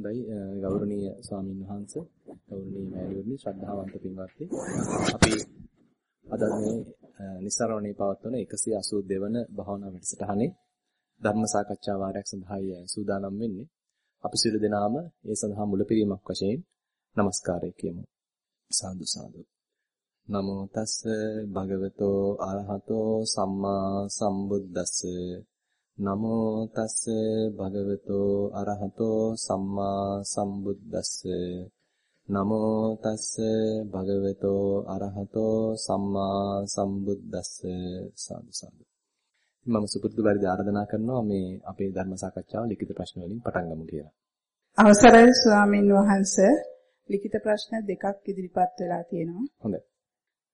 හොඳයි. ගෞරවනීය ස්වාමින් වහන්සේ ගෞරවනීය මෑණිවරනි ශ්‍රද්ධාවන්ත පින්වත්නි. අපි අද මේ નિසරණේ පවත්වන 182 වන භාවනා වැඩසටහනේ ධර්ම සාකච්ඡා වාරයක් සඳහායි සූදානම් වෙන්නේ. අපි සියලු දෙනාම ඒ සඳහා මුලපිරීමක් වශයෙන් নমස්කාරය කියමු. සාදු සාදු. නමෝ තස්ස භගවතෝ අරහතෝ සම්මා සම්බුද්දස්ස. නමෝ තස් භගවතෝ අරහතෝ සම්මා සම්බුද්දස්ස නමෝ තස් භගවතෝ අරහතෝ සම්මා සම්බුද්දස්ස සාදු සාදු මම සුපුරුදු පරිදි ආරාධනා කරනවා මේ අපේ ධර්ම සාකච්ඡාව ලිඛිත ප්‍රශ්න වලින් පටන් ගමු කියලා. අවසරයි ස්වාමින් වහන්සේ ලිඛිත ප්‍රශ්න දෙකක් ඉදිරිපත් වෙලා තියෙනවා. හොඳයි.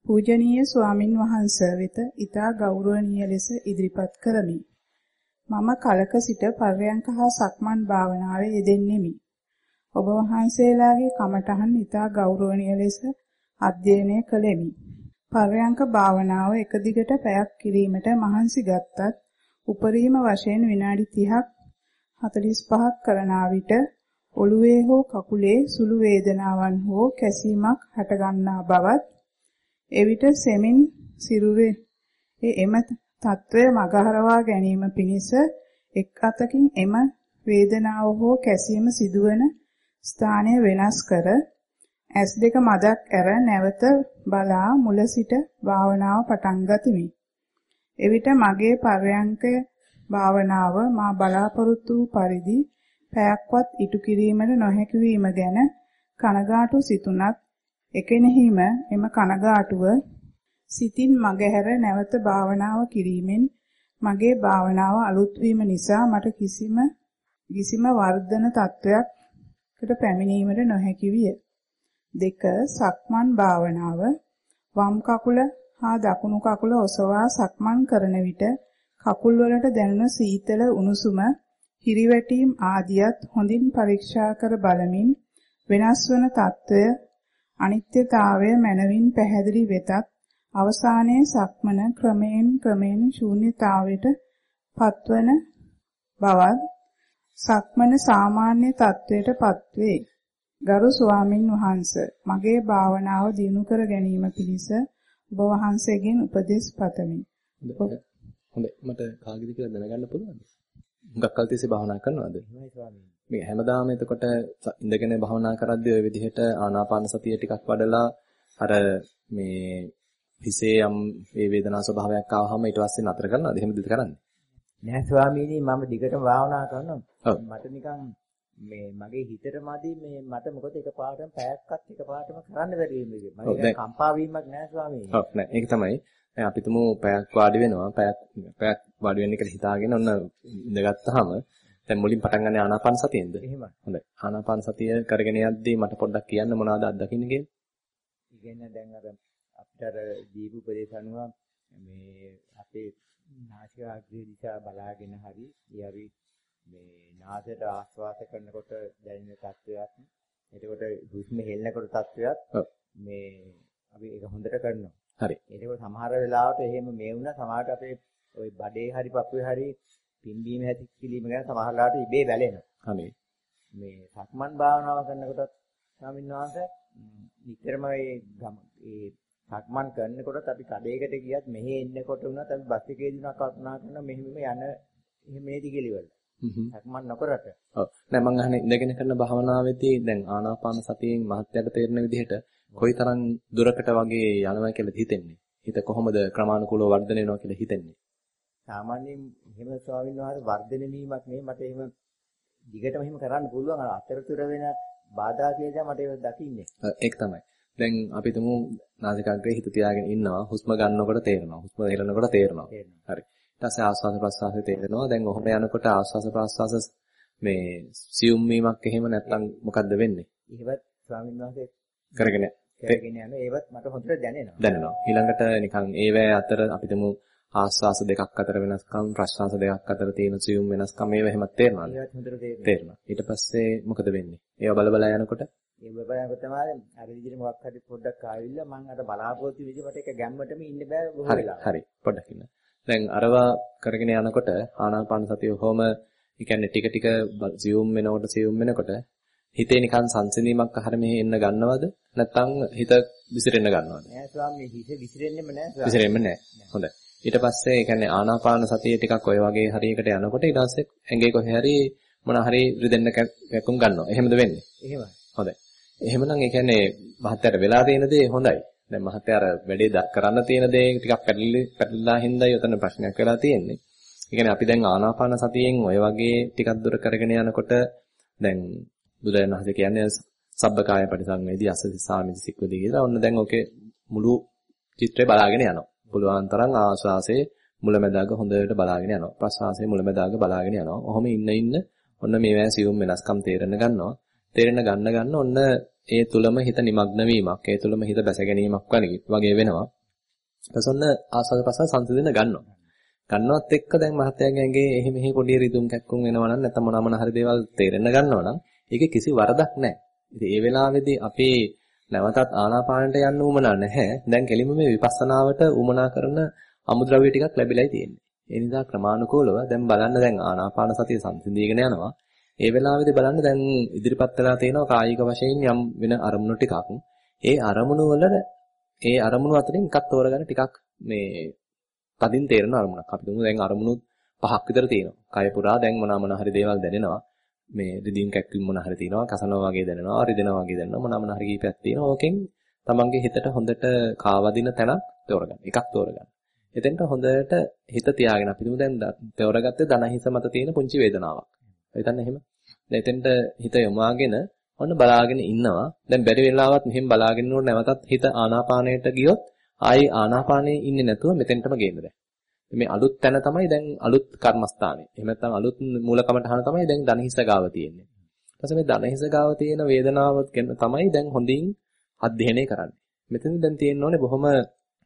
පූජනීය ස්වාමින් වහන්සේ වෙත ඊටා ගෞරවනීය ලෙස ඉදිරිපත් කරමි. මම කලක සිට පර්යංක හා සක්මන් භාවනාවේ යෙදෙන්නෙමි. ඔබ වහන්සේලාගේ කමඨහන් ඊටා ගෞරවනීය ලෙස අධ්‍යයනය කළෙමි. පර්යංක භාවනාව එක දිගට පැයක් කිරීමට මහන්සි ගත්තත් උපරිම වශයෙන් විනාඩි 30ක් 45ක් කරන විට ඔළුවේ හෝ කකුලේ සුළු වේදනාවන් හෝ කැසීමක් හටගන්නා බවත් එවිට සෙමින් සිරුරේ එම తත්වය මගහරවා ගැනීම පිණිස එක් අතකින් එම වේදනාව හෝ කැසීම සිදුවන ස්ථානය වෙනස් කර S දෙක මදක් ඇර නැවත බලා මුල සිට භාවනාව පටන් ගතිමි. එවිට මගේ පර්යංකය භාවනාව මා බලාපොරොත්තු වූ පරිදි පැයක්වත් ඉටු කිරීමට නොහැකි වීම ගැන කනගාටු සිතුනත් එකෙනෙහිම එම කනගාටුව සිතින් මගහැර නැවත භාවනාව කිරීමෙන් මගේ භාවනාව අලුත් නිසා මට කිසිම කිසිම වර්ධන තත්වයක්කට පැමිණීමට නොහැකි විය. දෙක සක්මන් භාවනාව වම් කකුල හා දකුණු කකුල ඔසවා සක්මන් කරන විට කකුල් වලට දැනෙන සීතල උණුසුම හිරිවැටීම් ආදියත් හොඳින් පරීක්ෂා කර බලමින් වෙනස් වන తত্ত্বය අනිත්‍යතාවය මනවින් පැහැදිලි වෙතත් අවසානයේ සක්මන ක්‍රමයෙන් ක්‍රමයෙන් ශූන්‍යතාවයට පත්වන බවත් සක්මන සාමාන්‍ය තත්වයට පත්වේ. ගරු ස්වාමින් වහන්සේ මගේ භාවනාව දියුණු කර ගැනීම පිණිස ඔබ වහන්සේගෙන් උපදෙස් පතමි. හොඳයි මට කාගෙද කියලා දැනගන්න පුළුවන්ද? හුඟක් කල් තිස්සේ භාවනා කරනවද? මේ හැමදාම එතකොට ඉඳගෙන භාවනා කරද්දී ওই විදිහට ආනාපාන සතිය ටිකක් වඩලා අර මේ හිසේ යම් ඒ වේදනා ස්වභාවයක් ආවහම ඊට පස්සේ නතර කරනවද? එහෙමද කරන්නේ? නෑ ස්වාමීනි මම දිගටම භාවනා කරනවා. මට නිකන් මේ මගේ හිතට මදි මේ මට මොකද එකපාරටම පැයක්වත් එකපාරටම කරන්න බැරි වෙන්නේ. මගේ කම්පා වීමක් නෑ ස්වාමීනි. ඔව් නෑ ඒක තමයි. දැන් අපි තුමු පැයක් වාඩි වෙනවා. පැයක් පැයක් වාඩි වෙන්න කියලා හිතාගෙන ඔන්න ඉඳගත්තාම දැන් මුලින් පටන් ගන්න ආනාපාන සතියෙන්ද? එහෙමයි. හොඳයි. ආනාපාන සතිය කරගෙන යද්දී මට පොඩ්ඩක් කියන්න මොනවද අත්දකින්නේ කියලා? ඉගෙන දැන් අර අපිට අර දීපු උපදේශ අනුව මේ අපේ නාසිකාග්‍රේ දිහා බලාගෙන හරි ඊයරි මේ නාසයට ආස්වාස කරනකොට දැනෙන තත්වයක් එතකොට හුස්ම හෙල්ලනකොට තත්වයක් මේ අපි ඒක හොඳට කරනවා. හරි. ඒකෝ සමහර වෙලාවට එහෙම මේ වුණා සමහරට අපේ ওই බඩේ හරි පපුවේ හරි පිම්බීම හැටි කිලිම ගැන සමහර වෙලාවට ඉබේ වැලෙනවා. හරි. මේ සක්මන් භාවනාව කරනකොටත් ස්වාමීන් වහන්සේ නිතරම ඒ සක්මන් කරනකොටත් අපි කඩේකට ගියත් මෙහෙ එන්නකොට උනත් අපි බස් එකේ දිනක් කල්පනා කරන මෙහෙම යන එහෙම මේ දිගලිවල. සක්මන් නොකරට. ඔව්. දැන් මම අහන්නේ ඉඳගෙන කරන භාවනාවේදී දැන් ආනාපාන සතියෙන් මහත්යට තේරෙන විදිහට කොයිතරම් දුරකට වගේ යනවා කියලා හිතෙන්නේ. හිත කොහොමද ක්‍රමානුකූලව වර්ධනය වෙනවා කියලා හිතෙන්නේ. සාමාන්‍යයෙන් එහෙම ස්වාමීන් වහන්සේ වර්ධනය වීමක් නෙවෙයි මට එහෙම දිගටම එහෙම කරන්න පුළුවන් අතරතුර වෙන බාධා කියලා මට ඒක දකින්නේ. ඒක තමයි. දැන් අපි තුමු නාසිකාග්‍රේ හිත තියාගෙන ඉන්නවා. හුස්ම ගන්නකොට තේරෙනවා. හුස්ම හෙලනකොට තේරෙනවා. හරි. ඊට පස්සේ ආස්වාස ප්‍රස්වාසය තේරෙනවා. දැන් ඔහොම යනකොට ආස්වාස ප්‍රස්වාස මේ සියුම් වීමක් එහෙම නැත්තම් මොකද්ද වෙන්නේ? එහෙවත් ස්වාමීන් වහන්සේ කරගෙන කරගෙන යන ඒවත් මට හොඳට දැනෙනවා. දැනෙනවා. ඊළඟට නිකන් ඒවැ අතර අපි තුමු ආස්වාස දෙකක් අතර වෙනස්කම් ප්‍රශ්වාස දෙකක් අතර තියෙන සියුම් වෙනස්කම් ඒව එහෙමත් තේරෙනවද? ඒවත් හොඳට තේරෙනවා. ඊට පස්සේ මොකද වෙන්නේ? ඒව බල බල යනකොට ඒ බබයන්ක තමයි අර විදිහට මොකක් හරි පොඩ්ඩක් ආවිල්ලා මම අර බලාපොරොත්තු විදිහට ඒක ගැම්මටම ඉන්න බෑ බොහෝ වෙලා. හරි පොඩ්ඩක් ඉන්න. දැන් අරවා කරගෙන යනකොට ආනාපාන සතිය කොහොම ඒ කියන්නේ ටික ටික සියුම් වෙනකොට සියුම් වෙනකොට හිතේ නිකන් සංසිඳීමක් අහර මෙහෙ එන්න ගන්නවද? නැත්නම් හිත විසිරෙන්න ගන්නවද? නෑ ස්වාමී හිත විසිරෙන්නෙම නෑ ස්වාමී. විසිරෙන්නේ නැහැ. හොඳයි. ඊට පස්සේ ඒ කියන්නේ ආනාපාන සතිය ටිකක් ඔය වගේ හරියකට යනකොට ඊට පස්සේ ඇඟේ කොහේ හරි මොන හරි රිදෙන්න කැක්කුම් ගන්නවා. එහෙමද වෙන්නේ? එහෙමයි. හොඳයි. එහෙමනම් ඒ කියන්නේ මහත්යට වෙලා තියෙන දේ හොඳයි. දැන් මහත්ය අර වැඩේ කරන්න තියෙන දේ ටිකක් පැටලි පැටලලා හින්දායි උතන ප්‍රශ්නයක් වෙලා තියෙන්නේ. ඒ කියන්නේ අපි දැන් ආනාපාන සතියෙන් ඔය වගේ ටිකක් දුර කරගෙන යනකොට දැන් බුදුරජාණන් වහන්සේ කියන්නේ සබ්බකාය පරිසංවේදී අසසි සාමිති සික්වදී කියලා. ඔන්න දැන් ඕකේ මුළු චිත්‍රය බලාගෙන යනවා. පුළුවන් තරම් ආශ්වාසයේ මුලැමැදාග හොඳට බලාගෙන යනවා. ප්‍රශ්වාසයේ මුලැමැදාග බලාගෙන යනවා. ඔහොම ඉන්න ඉන්න ඔන්න මේවැ සියුම් වෙනස්කම් තේරෙන්න ගන්නවා. තේරෙන්න ගන්න ගන්න ඔන්න ඒ තුලම හිත නිමග්න වීමක්, ඒ තුලම හිත බැස ගැනීමක් වගේ වෙනවා. ඊට ඔන්න ආස්වාද ප්‍රසාර සංසිඳන ගන්නවා. ගන්නවත් එක්ක දැන් මහත්යාගේ ඇඟේ එහි මෙහි පොඩි රිදුම් කැක්කුම් වෙනවා නම් නැත්නම් මොනවා මොන හරි දේවල් තේරෙන්න ගන්නවා නම් ඒකේ කිසි වරදක් නැහැ. ඉතින් ඒ වෙලාවේදී අපේ නැවතත් ආනාපානට යන්න උවමනා නැහැ. දැන් කෙලින්ම මේ විපස්සනාවට උවමනා කරන අමුද්‍රව්‍ය ටිකක් ලැබිලායි තියෙන්නේ. ඒ නිසා ක්‍රමානුකූලව දැන් බලන්න දැන් ආනාපාන සතිය සංසිඳීගෙන යනවා. ඒ වෙලාවේදී බලන්න දැන් ඉදිරිපත් වෙලා තියෙනවා කායික වශයෙන් යම් වෙන අරමුණු ටිකක්. ඒ අරමුණු වල ඒ අරමුණු අතරින් එකක් තෝරගන්න ටිකක් මේ තදින් තේරෙන අරමුණක්. අපි දුමු දැන් අරමුණු පහක් විතර තියෙනවා. කය පුරා දැන් මොනවා මොන හරි දේවල් දැනෙනවා. මේ රිදීම් කැක්කීම් මොන හරි තියෙනවා. කසනවා වගේ දැනෙනවා. රිදෙනවා වගේ දැනෙනවා. මොනවා මොන හරි කීපයක් තියෙනවා. ඕකෙන් තමන්ගේ හිතට හොඳට කාවදින තැනක් තෝරගන්න. එකක් තෝරගන්න. එතෙන්ට හොඳට හිත තියාගෙන අපි දුමු දැන් තෝරගත්තේ ධන හිස මත තියෙන පුංචි වේදනාවක්. හිතන්න එහෙම. දැන් එතෙන්ට හිත යොමාගෙන ඔන්න බලාගෙන ඉන්නවා. දැන් බැරි වෙලාවත් මෙහෙම බලාගෙන ඉන්නකොට නැවතත් හිත ආනාපානයට ගියොත් ආයි ආනාපානයේ ඉන්නේ නැතුව මෙතෙන්ටම ගේන්න දැන්. මේ අලුත් තැන තමයි දැන් අලුත් කර්මස්ථානේ. එහෙම නැත්නම් අලුත් මූලකමටහන තමයි දැන් ධනහිස ගාව තියෙන්නේ. ඊට පස්සේ මේ ධනහිස ගාව තියෙන වේදනාව තමයි දැන් හොඳින් අධ්‍යයනය කරන්නේ. මෙතන දැන් තියෙන්න ඕනේ බොහොම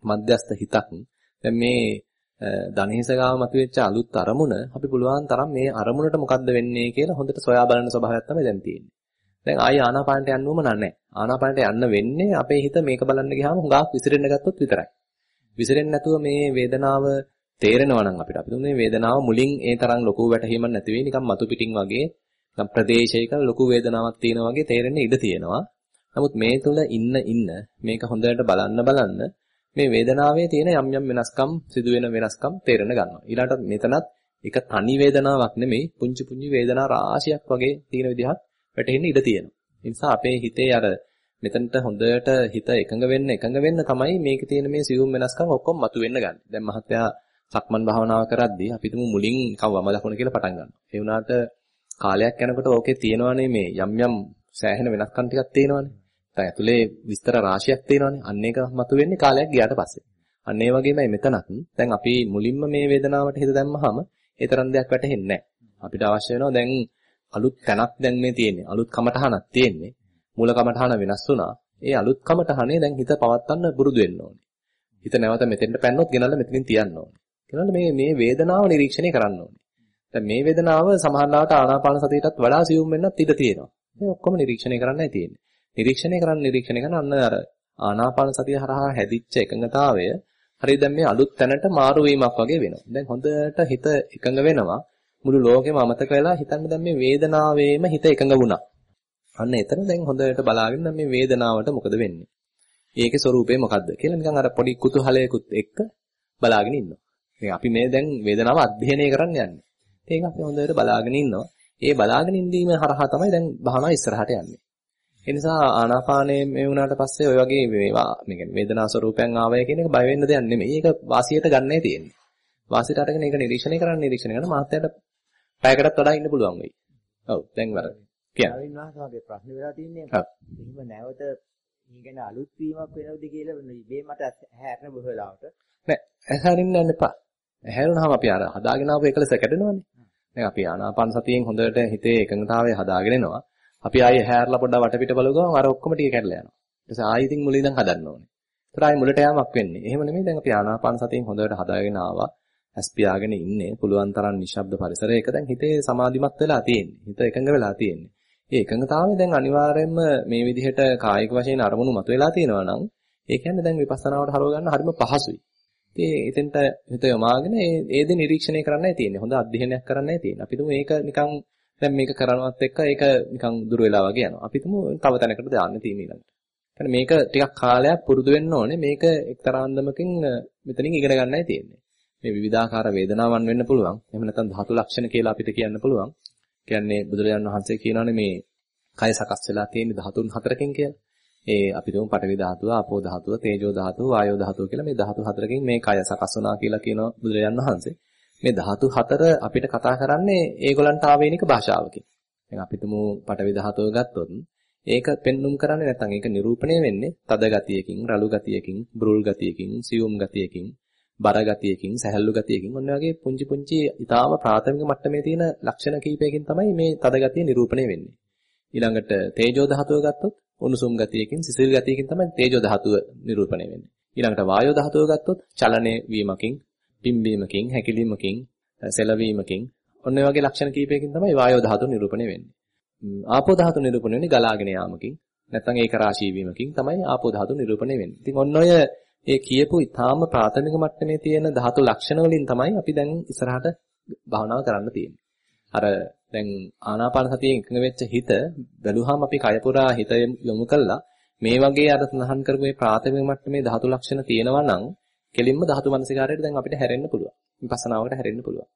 මධ්‍යස්ත හිතක්. දැන් මේ ධනහිස ගාව මතුවෙච්ච අලුත් අරමුණ අපි පුළුවන් තරම් මේ අරමුණට මොකද්ද වෙන්නේ කියලා හොඳට සොයා බලන ස්වභාවයක් තමයි දැන් තියෙන්නේ. දැන් ආයි ආනාපානට යන්න උවම නැහැ. ආනාපානට යන්න වෙන්නේ අපේ හිත මේක බලන්න ගියාම හුඟක් විසිරෙන්න ගත්තොත් විතරයි. විසිරෙන්නේ නැතුව මේ වේදනාව තේරෙනවා නම් අපිට අපි දුන්නේ වේදනාව මුලින් ඒ තරම් ලොකු වැටහීමක් නැති වෙයි නිකන් මතු පිටින් වගේ නිකන් ප්‍රදේශයක ලොකු වේදනාවක් තියෙනවා වගේ තේරෙන්න ඉඩ තියෙනවා. නමුත් මේ තුල ඉන්න ඉන්න මේක හොඳට බලන්න බලන්න මේ වේදනාවේ තියෙන යම් යම් වෙනස්කම් සිදුවෙන වෙනස්කම් තේරෙන ගන්නවා. ඊළාට මෙතනත් එක තනි වේදනාවක් නෙමෙයි පුංචි පුංචි වේදනා රාශියක් වගේ තියෙන විදිහක් වැටෙන්න ඉඩ තියෙනවා. ඒ නිසා අපේ හිතේ අර මෙතනට හොඳට හිත එකඟ වෙන්න එකඟ වෙන්න තමයි මේකේ තියෙන මේ සියුම් වෙනස්කම් ඔක්කොම මතුවෙන්න ගන්න. දැන් මහත්තයා සක්මන් භාවනාව කරද්දී අපි තුමු මුලින් කව වම දකුණ කියලා පටන් ගන්නවා. ඒ වුණාට කාලයක් යනකොට ඕකේ තියෙනවානේ මේ යම් යම් සෑහෙන වෙනස්කම් ටිකක් තියෙනවානේ. දැන් ඇතුලේ විස්තර රාශියක් තියෙනවානේ. අන්න ඒක මතුවෙන්නේ කාලයක් ගියාට පස්සේ. අන්න ඒ වගේමයි මෙතනත් දැන් අපි මුලින්ම මේ වේදනාවට හිත දැම්මහම ඒ තරම් දෙයක් වැටහෙන්නේ නැහැ. අපිට අවශ්‍ය වෙනවා දැන් අලුත් තැනක් දැන් මේ තියෙන්නේ. අලුත් කමටහනක් තියෙන්නේ. මූල කමටහන වෙනස් වුණා. ඒ අලුත් කමටහනේ දැන් හිත පවත්වන්න පුරුදු වෙන්න ඕනේ. හිත නැවත මෙතෙන්ට පැන්නොත් ගෙනල්ලා මෙතනින් තියන්න ඕනේ. ගෙනල්ලා මේ මේ වේදනාව නිරීක්ෂණය කරන්න ඕනේ. දැන් මේ වේදනාව සමහරවිට ආනාපාන සතියටත් වඩා සියුම් වෙන්නත් ඉඩ තියෙනවා. මේ ඔක්කොම නිරීක්ෂණය කරන්නයි තියෙන්නේ. නිරීක්ෂණය කරන්න නිරීක්ෂණය කරන අන්න අර ආනාපාන සතිය හරහා හැදිච්ච එකඟතාවය හරි දැන් මේ අලුත් තැනට මාරු වීමක් වගේ වෙනවා. දැන් හොඳට හිත එකඟ වෙනවා. මුළු ලෝකෙම අමතක වෙලා හිතන්න දැන් මේ වේදනාවේම හිත එකඟ වුණා. අන්න එතන දැන් හොඳට බලාගෙන මේ වේදනාවට මොකද වෙන්නේ? ඒකේ ස්වરૂපය මොකද්ද කියලා නිකන් අර පොඩි කුතුහලයකුත් එක්ක බලාගෙන ඉන්නවා. මේ අපි මේ දැන් වේදනාව අධ්‍යයනය කරන්න යන්නේ. ඒක අපි හොඳට බලාගෙන ඉන්නවා. ඒ බලාගෙන ඉඳීම හරහා තමයි දැන් භාවනාව ඉස්සරහට යන්නේ. ඒ නිසා ආනාපානයේ මේ වුණාට පස්සේ ඔය වගේ මේවා මේ කියන්නේ වේදනා ස්වરૂපයන් ආවය කියන එක බය වෙන්න දෙයක් නෙමෙයි. ඒක වාසියට ගන්නයි තියෙන්නේ. වාසියට අරගෙන ඒක නිරීක්ෂණය කරන්න නිරීක්ෂණය කරන මාත්‍යට පැයකටත් වඩා ඉන්න පුළුවන් වෙයි. ඔව් දැන් වර කියන්න. ආවින් වාසගේ ප්‍රශ්න වෙලා තින්නේ. එහෙම නැවත ඊගෙන අලුත් වීමක් වෙනවද කියලා ඉබේ මට හැරෙන බොහෝ වෙලාවට. නෑ ඇහැරින්න යන්න එපා. ඇහැරුණාම අපි අර හදාගෙන ආපු එකලස කැඩෙනවනේ. දැන් අපි ආනාපාන සතියෙන් හොඳට හිතේ එකඟතාවය හදාගෙන එනවා. අපි ආයේ හැරලා පොඩ්ඩක් වටපිට බලව ගමන් අර ඔක්කොම ටික කැඩලා යනවා. ඊට පස්සේ ආයෙ ඉතින් මුලින් ඉඳන් හදන්න ඕනේ. ඒතර ආයෙ මුලට යamak වෙන්නේ. එහෙම නෙමෙයි දැන් අපි ආනාපාන සතියෙන් හොඳට හදාගෙන ආවා. ඇස් පියාගෙන ඉන්නේ. පුළුවන් තරම් නිශ්ශබ්ද පරිසරයක දැන් හිතේ සමාධිමත් වෙලා තියෙන්නේ. හිත එකඟ වෙලා තියෙන්නේ. ඒ එකඟතාවය දැන් අනිවාර්යයෙන්ම මේ විදිහට කායික වශයෙන් අරමුණු මතුවලා තියෙනවා නම් ඒ කියන්නේ දැන් විපස්සනාවට හරව ගන්න හරිම පහසුයි. ඉතින් එතෙන්ට හිත යොමාගෙන ඒ ඒ දේ නිරීක්ෂණය කරන්නයි තියෙන්නේ. හොඳ අධ්‍යයනයක් කරන්නයි තියෙන්නේ. අපි තුමු මේක නිකන් දැන් මේක කරනවත් එක්ක ඒක නිකන් දුර වෙලා වගේ යනවා. අපි තුමු තව තැනකට දාන්න තියෙන ඊළඟට. يعني මේක ටිකක් කාලයක් පුරුදු වෙන්න ඕනේ. මේක එක්තරා අන්දමකින් මෙතනින් ඉගෙන ගන්නයි තියෙන්නේ. මේ විවිධාකාර වේදනාවන් වෙන්න පුළුවන්. එහෙම නැත්නම් ධාතු ලක්ෂණ කියලා අපිට කියන්න පුළුවන්. කියන්නේ බුදුරජාණන් වහන්සේ කියනවානේ මේ කය සකස් වෙලා තියෙන ධාතුන් හතරකින් කියලා. ඒ අපි තුමු පඨවි ධාතුව, ආපෝ ධාතුව, තේජෝ ධාතුව, වායෝ ධාතුව කියලා මේ ධාතු හතරකින් මේ කය සකස් වුණා කියලා කියනවා බුදුරජාණන් වහන්සේ. මේ ධාතු හතර අපිට කතා කරන්නේ ඒගොල්ලන්ට ආවේනික භාෂාවකින්. දැන් අපි තුමු පඨවි ධාතුව ගත්තොත් ඒක පෙන්눔 කරන්නේ නැත්නම් ඒක නිරූපණය වෙන්නේ තද ගතියකින්, රළු ගතියකින්, බුරුල් ගතියකින්, සියුම් ගතියකින්, බර ගතියකින්, සැහැල්ලු ගතියකින් ඔන්න වගේ පුංචි පුංචි ඊටාම ප්‍රාථමික මට්ටමේ තියෙන ලක්ෂණ කීපයකින් තමයි මේ තද ගතිය නිරූපණය වෙන්නේ. ඊළඟට තේජෝ ධාතුව ගත්තොත් උණුසුම් ගතියකින්, සිසිල් ගතියකින් තමයි තේජෝ ධාතුව නිරූපණය වෙන්නේ. ඊළඟට වායෝ ධාතුව ගත්තොත් චලනයේ වීමකින්, පිම්බීමකින්, හැකිලීමකින්, සෙලවීමකින් ඔන්න ඔය වගේ ලක්ෂණ කීපයකින් තමයි වායෝ ධාතුව නිරූපණය වෙන්නේ. ආපෝ ධාතුව නිරූපණය වෙන්නේ ගලාගෙන යාමකින්, නැත්නම් ඒක රාශී වීමකින් තමයි ආපෝ ධාතුව නිරූපණය වෙන්නේ. ඉතින් ඔන්න ඔය ඒ කියපු ඊටාම ප්‍රාථමික මට්ටමේ තියෙන ධාතු ලක්ෂණ වලින් තමයි අපි දැන් ඉස්සරහට භාවනාව කරන්න තියෙන්නේ. අර දැන් ආනාපාන සතියෙන් එකඟ වෙච්ච හිත බැලුවාම අපි කය පුරා හිත යොමු කළා මේ වගේ අර සඳහන් කරපු මේ ප්‍රාථමික මට්ටමේ ධාතු ලක්ෂණ තියෙනවා නම් කෙලින්ම ධාතු මනසිකාරයට දැන් අපිට හැරෙන්න පුළුවන්. විපස්සනාවකට හැරෙන්න පුළුවන්.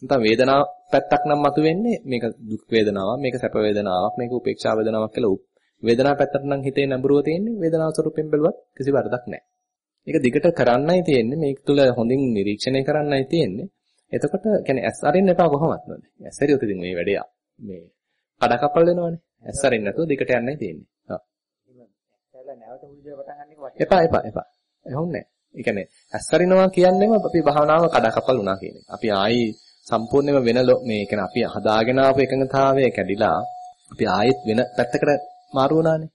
නැත්නම් වේදනාව පැත්තක් නම් මතුවෙන්නේ මේක දුක් වේදනාවක්, මේක සැප වේදනාවක්, මේක උපේක්ෂා වේදනාවක් කියලා වේදනාව පැත්තට නම් හිතේ නැඹුරුව තියෙන්නේ වේදනාව ස්වරූපයෙන් බැලුවත් කිසි වරදක් නැහැ. ඒක දිගට කරන්නයි තියෙන්නේ මේක තුල හොඳින් නිරීක්ෂණය කරන්නයි තියෙන්නේ. එතකොට කියන්නේ ඇස් අරින්න එපා කොහොමත් නේද? ඇස් ඇරියොත් ඉතින් මේ වැඩේ මේ කඩකප්පල් වෙනවනේ. ඇස් අරින්න නැතුව දිගට යන්නයි තියෙන්නේ. ඔව්. එපා එපා එපා. එහෙොන්නේ. ඒ කියන්නේ ඇස් අරිනවා කියන්නේම අපි භාවනාව කඩකප්පල් වුණා කියන එක. අපි ආයි සම්පූර්ණයෙන්ම වෙන මේ කියන්නේ අපි හදාගෙන ආපු එකඟතාවය කැඩිලා අපි ආයෙත් වෙන පැත්තකට මාරු වුණානේ.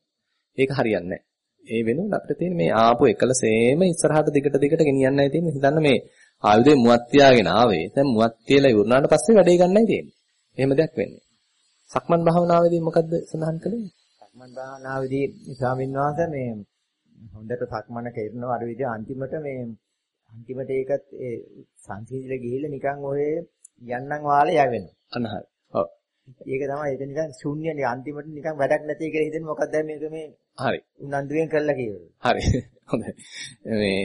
ඒක හරියන්නේ නැහැ. ඒ වෙනුවට අපිට තියෙන මේ ආපු එකලසේම ඉස්සරහට දිගට දිගට ගෙනියන්නයි තියෙන්නේ. හිතන්න මේ ආයුධේ මුවත් තියාගෙන ආවේ. දැන් මුවත් තියලා ඉවරනාට පස්සේ වැඩේ ගන්නයි තියෙන්නේ. එහෙම දෙයක් වෙන්නේ. සක්මන් භාවනාවේදී මොකද්ද සඳහන් කළේ? සක්මන් භාවනාවේදී ස්වාමීන් වහන්සේ මේ හොඳට සක්මන කරනවා අර විදිහ අන්තිමට මේ අන්තිමට ඒකත් ඒ සංසිඳිලා ගිහිල්ලා නිකන් ඔය යන්නම් වාලේ යවෙනවා. අන්න හරි. ඔව්. ඒක තමයි ඒක නිකන් ශුන්‍යනේ අන්තිමට නිකන් වැඩක් නැති කියලා හිතෙන්නේ මොකක්ද මේක මේ හරි. උනන්දුවෙන් කළා කියලා. හරි. හොඳයි. මේ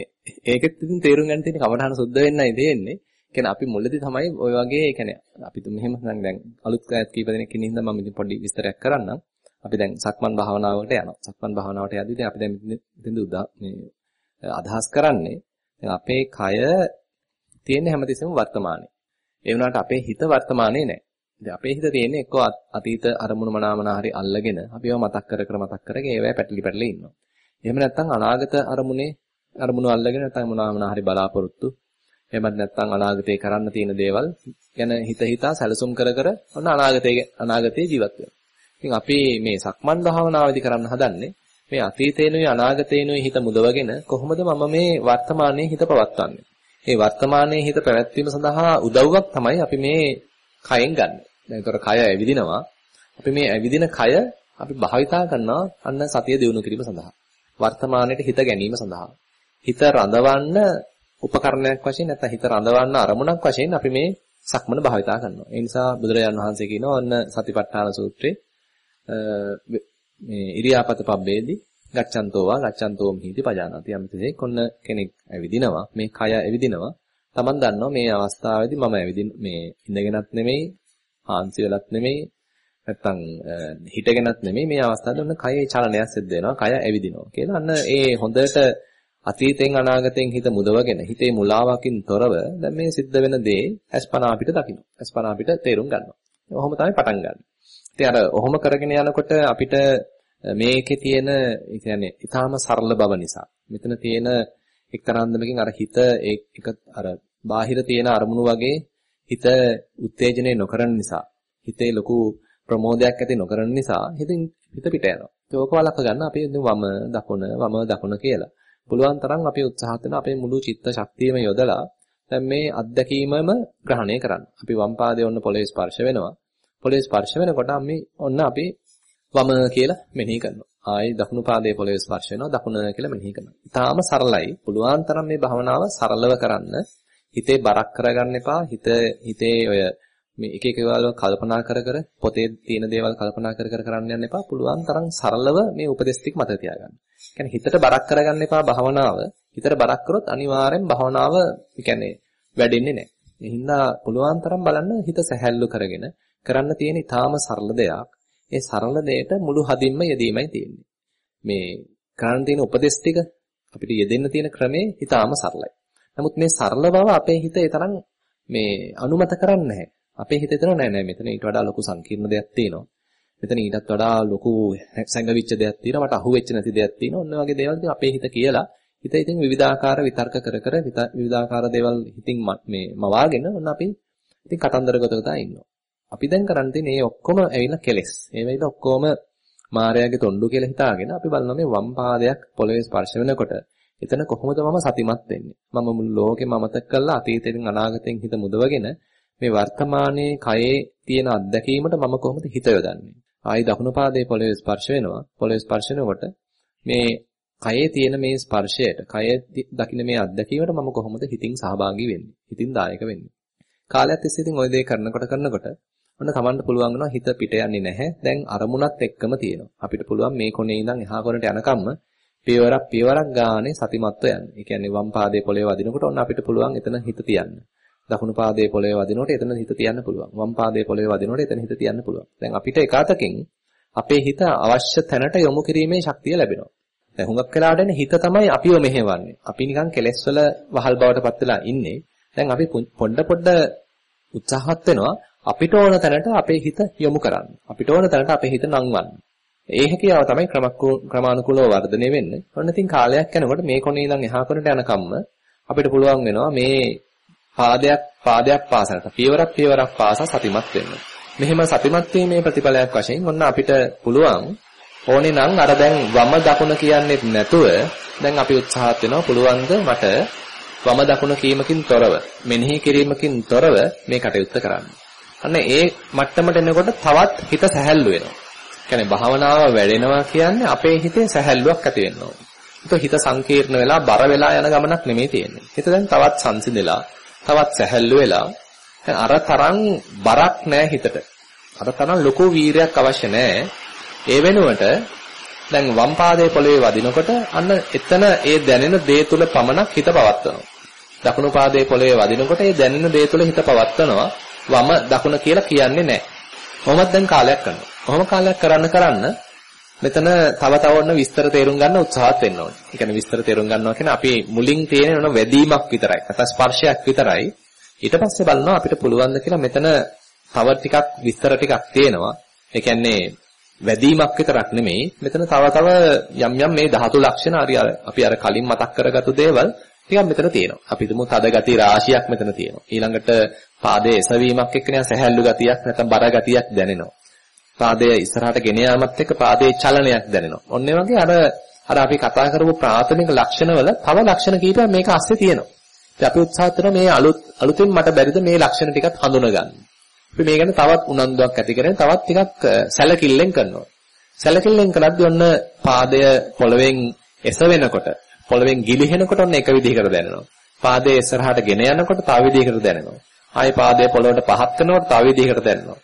ඒකෙත් ඉතින් තේරුම් ගන්න තියෙන කමඨහන සුද්ධ වෙන්නයි තියෙන්නේ. කියන්නේ අපි මුලදී තමයි ওই වගේ කියන්නේ අපි තුන් මෙහෙම දැන් අලුත් කයත් කීප දෙනෙක් ඉන්න මම ඉතින් පොඩි විස්තරයක් කරන්නම්. අපි දැන් සක්මන් භාවනාවකට යනවා. සක්මන් භාවනාවට යද්දී දැන් අපි දැන් ඉතින් උදා මේ අදහස් කරන්නේ දැන් අපේ කය තියෙන හැමතිස්සෙම වර්තමානයේ. ඒ වුණාට අපේ හිත වර්තමානයේ නැහැ. ඉතින් අපේ හිත තියෙන්නේ එක්ක අතීත අරමුණු මනාමනා හරි අල්ලගෙන අපි ඒවා මතක් කර කර මතක් කරගෙන ඒවැ පැටලි පැටලි ඉන්නවා. එහෙම නැත්නම් අනාගත අරමුණේ අරමුණු අල්ලගෙන නැත්නම් මොනවාමනා හරි බලාපොරොත්තු එහෙමත් නැත්නම් අනාගතේ කරන්න තියෙන දේවල් ගැන හිත හිතා සැලසුම් කර කර ඔන්න අනාගතේ අනාගතේ ජීවත් වෙනවා. ඉතින් අපි මේ සක්මන් භාවනාවේදී කරන්න හදන්නේ මේ අතීතේනුයි අනාගතේනුයි හිත මුදවගෙන කොහොමද මම මේ වර්තමානයේ හිත පවත්වන්නේ? මේ වර්තමානයේ හිත පැවැත්වීම සඳහා උදව්වක් තමයි අපි මේ කයෙන් ගන්න. දැන් ඒතර කය ඇවිදිනවා. අපි මේ ඇවිදින කය අපි භාවිතා කරනවා අන්න සතිය දිනු කිරීම සඳහා. වර්තමානයේ හිත ගැනීම සඳහා. හිත රඳවන්න උපකරණයක් වශයෙන් නැත්නම් හිත රඳවන්න අරමුණක් වශයෙන් අපි මේ සක්මන භාවිතා කරනවා. ඒ නිසා බුදුරජාණන් වහන්සේ කියනවා ඔන්න සතිපට්ඨාන සූත්‍රයේ මේ ඉරියාපත පබ්බේදී ගච්ඡන්තෝවා ගච්ඡන්තෝම් හිති පජානාති යම්තේ කොන්න කෙනෙක් ඇවිදිනවා මේ කය ඇවිදිනවා Taman දන්නවා මේ අවස්ථාවේදී මම ඇවිදින මේ ඉඳගෙනත් නෙමෙයි හාන්සි වෙලත් නෙමෙයි නැත්තම් හිටගෙනත් නෙමෙයි මේ අවස්ථාවේ ඔන්න කයේ චලනයක් සිද්ධ වෙනවා කය ඇවිදිනවා කියලා අන්න ඒ හොඳට අතීතෙන් අනාගතෙන් හිත මුදවගෙන හිතේ මුලාවකින් තොරව දැන් මේ සිද්ධ වෙන දේ අස්පනා අපිට දකින්න අස්පනා අපිට තේරුම් ගන්නවා. ඔහොම තමයි පටන් ගන්න. ඉතින් අර ඔහොම කරගෙන යනකොට අපිට මේකේ තියෙන ඒ කියන්නේ ඊටාම සරල බව නිසා මෙතන තියෙන එක්තරාන්දමකින් අර හිත ඒක අර බාහිර තියෙන අරමුණු වගේ හිත උත්තේජනය නොකරන නිසා හිතේ ලොකු ප්‍රමෝදයක් ඇති නොකරන නිසා හිතින් හිත පිට යනවා. ඒක වලක්ව ගන්න අපි වම දකුණ වම දකුණ කියලා. පුළුවන් තරම් අපි උත්සාහ කරන අපේ මුළු චිත්ත ශක්තියම යොදලා දැන් මේ අත්දැකීමම ග්‍රහණය කරන්න. අපි වම් පාදයේ ඔන්න පොළවේ ස්පර්ශ වෙනවා. පොළවේ ස්පර්ශ වෙනකොට අපි ඔන්න අපි වම කියලා මෙනෙහි කරනවා. ආයි දකුණු පාදයේ පොළවේ ස්පර්ශ වෙනවා දකුණ කියලා මෙනෙහි කරනවා. ඊටාම සරලයි. පුළුවන් තරම් මේ භවනාව සරලව කරන්න. හිතේ බරක් කරගන්න එපා. හිත හිතේ ඔය මේ එක එක දේවල් කල්පනා කර කර පොතේ තියෙන දේවල් කල්පනා කර කර කරන්න යන්න එපා. පුළුවන් තරම් සරලව මේ උපදේශ ටික මතක තියාගන්න. කියන්නේ හිතට බරක් කරගන්න එපා භවනාව. හිතට බරක් කරොත් අනිවාර්යෙන් භවනාව කියන්නේ වැඩෙන්නේ නැහැ. ඒ හින්දා පුළුවන් තරම් බලන්න හිත සැහැල්ලු කරගෙන කරන්න තියෙන ඊටාම සරල දෙයක්. ඒ සරල දෙයට මුළු හදින්ම යෙදීමයි තියෙන්නේ. මේ කරන්න තියෙන උපදේශ ටික අපිට යෙදෙන්න තියෙන ක්‍රමේ ඊටාම සරලයි. නමුත් මේ සරල බව අපේ හිත ඒ තරම් මේ අනුමත කරන්නේ නැහැ. අපේ හිත හිතනවා නෑ නෑ මෙතන ඊට වඩා ලොකු සංකීර්ණ දෙයක් තියෙනවා. මෙතන ඊටත් වඩා ලොකු සංගවිච්ච දෙයක් තියෙනවා. මට අහුවෙච්ච නැති දෙයක් තියෙනවා. ඔන්න වගේ දේවල් අපේ හිත කියලා හිත ඉතින් විවිධාකාර විතර්ක කර කර විවිධාකාර දේවල් හිතින් මේ මවාගෙන ඔන්න අපි ඉතින් කතන්දර ගොතකතා ඉන්නවා. අපි දැන් කරන්න තියෙන්නේ මේ ඔක්කොම ඇවිල්ලා කෙලස්. මේ වෙයිද ඔක්කොම මායාවේ තොණ්ඩු කියලා හිතාගෙන අපි බලනවා මේ වම් පාදයක් පොළවේ ස්පර්ශ වෙනකොට එතන කොහොමද මම සතිමත් වෙන්නේ? මම මුළු ලෝකෙම අමතක කරලා අතීතයෙන් අනාගතයෙන් හිත මුදවගෙන මේ වර්තමානයේ කයේ තියෙන අත්දැකීමට මම කොහොමද හිත යොදන්නේ? ආයි දකුණු පාදයේ පොළවේ ස්පර්ශ වෙනවා. පොළවේ ස්පර්ශ වෙනකොට මේ කයේ තියෙන මේ ස්පර්ශයට, කයේ දකින්න මේ අත්දැකීමට මම කොහොමද හිතින් සහභාගී වෙන්නේ? හිතින් දායක වෙන්නේ? කාලයක් තිස්සේ ඉතින් ওই දේ කරනකොට කරනකොට ඔන්න Tamanට පුළුවන් වෙනවා හිත පිට යන්නේ නැහැ. දැන් අරමුණත් එක්කම තියෙනවා. අපිට පුළුවන් මේ කොනේ ඉඳන් එහා කොනට යනකම්ම පියවරක් පියවරක් ගානේ සතිමත්ව යන්න. ඒ කියන්නේ වම් පාදයේ පොළවේ වදිනකොට ඔන්න අපිට පුළුවන් එතන හිත තියන්න. දකුණු පාදයේ පොළවේ වදිනකොට එතන හිත තියන්න පුළුවන්. වම් පාදයේ පොළවේ වදිනකොට එතන හිත තියන්න පුළුවන්. දැන් අපිට එකතකින් අපේ හිත අවශ්‍ය තැනට යොමු කිරීමේ ශක්තිය ලැබෙනවා. දැන් හුඟක් වෙලාවට හිත තමයි අපිව මෙහෙවන්නේ. අපි නිකන් කෙලෙස් වල වහල් බවට පත් වෙලා ඉන්නේ. දැන් අපි පොඩ පොඩ උත්සාහත් වෙනවා අපිට ඕන තැනට අපේ හිත යොමු කරන්න. අපිට ඕන තැනට අපේ හිත නංවන්න. ඒ හැකියාව තමයි ක්‍රමානුකූලව වර්ධනය වෙන්නේ. ඔන්න ඉතින් කාලයක් යනකොට මේ කොනේ ඉඳන් එහා කොනට යනකම්ම අපිට පුළුවන් වෙනවා මේ පාදයක් පාදයක් පාසලට පියවරක් පියවරක් පාසා සතිමත් වෙන්න. මෙහෙම සතිමත් වීමේ ප්‍රතිඵලයක් වශයෙන් ඔන්න අපිට පුළුවන් ඕනේ නම් අර දැන් වම දකුණ කියන්නේ නැතුව දැන් අපි උත්සාහත් වෙනවා පුළුවන්ද මට වම දකුණ කීමකින් තොරව මෙනෙහි කිරීමකින් තොරව මේ කටයුත්ත කරන්න. අන්න ඒ මට්ටමට එනකොට තවත් හිත සැහැල්ලු වෙනවා. කියන්නේ භාවනාව වැඩෙනවා කියන්නේ අපේ හිතේ සැහැල්ලුවක් ඇති වෙන්න ඕනේ. ඒක හිත සංකීර්ණ වෙලා බර වෙලා යන ගමනක් නෙමෙයි තියෙන්නේ. හිත දැන් තවත් සංසිඳෙලා, තවත් සැහැල්ලු වෙලා අර තරම් බරක් නැහැ හිතට. අර තරම් ලොකු වීරයක් අවශ්‍ය නැහැ. ඒ වෙනුවට දැන් වම් පාදයේ පොළවේ වදිනකොට අන්න එතන ඒ දැනෙන දේ තුල පමණක් හිත පවත්වනවා. දකුණු පාදයේ පොළවේ වදිනකොට ඒ දැනෙන දේ තුල හිත පවත්වනවා. වම දකුණ කියලා කියන්නේ නැහැ. කොහොමද දැන් කාලයක් කරනවා. කොහොම කාලයක් කරන්න කරන්න මෙතන තව තව ඔන්න විස්තර තේරුම් ගන්න උත්සාහත් වෙන්න ඕනේ. ඒ කියන්නේ විස්තර තේරුම් ගන්නවා කියන්නේ අපි මුලින් තියෙන ඔන වැදීමක් විතරයි. නැත්නම් ස්පර්ශයක් විතරයි. ඊට පස්සේ බලනවා අපිට පුළුවන් ද කියලා මෙතන තව ටිකක් විස්තර ටිකක් තියෙනවා. ඒ කියන්නේ වැදීමක් විතරක් නෙමෙයි. මෙතන තව තව යම් යම් මේ ධාතු ලක්ෂණ අපි අර කලින් මතක් කරගත්තු දේවල් ටිකක් මෙතන තියෙනවා. අපි හිතමු තද ගති රාශියක් මෙතන තියෙනවා. ඊළඟට පාදයේ එසවීමක් එක්ක නිකන් සැහැල්ලු ගතියක් නැත්නම් බර ගතියක් දැනෙනවා. පාදය ඉස්සරහට ගෙන යාමත් එක්ක පාදයේ චලනයක් දැනෙනවා. ඔන්න වගේ අර අර අපි කතා කරපු ප්‍රාථමික ලක්ෂණවල තව ලක්ෂණ කීපයක් මේක අස්සේ තියෙනවා. ඉතින් අපි උත්සාහ කරන මේ අලුත් අලුතෙන් මට බැරිද මේ ලක්ෂණ ටිකත් හඳුනගන්න. අපි මේ ගැන තවත් උනන්දුවක් ඇති කරගෙන තවත් ටිකක් සැලකිල්ලෙන් කරනවා. සැලකිල්ලෙන් කරද්දී ඔන්න පාදය පොළවෙන් එසවෙනකොට පොළවෙන් ගිලිහෙනකොට ඔන්න එක විදිහකට දැනෙනවා. පාදයේ ඉස්සරහට ගෙන යනකොට තව විදිහකට දැනෙනවා. ආයේ පාදයේ පොළොවට පහත් කරනකොට තව විදිහකට දැනෙනවා.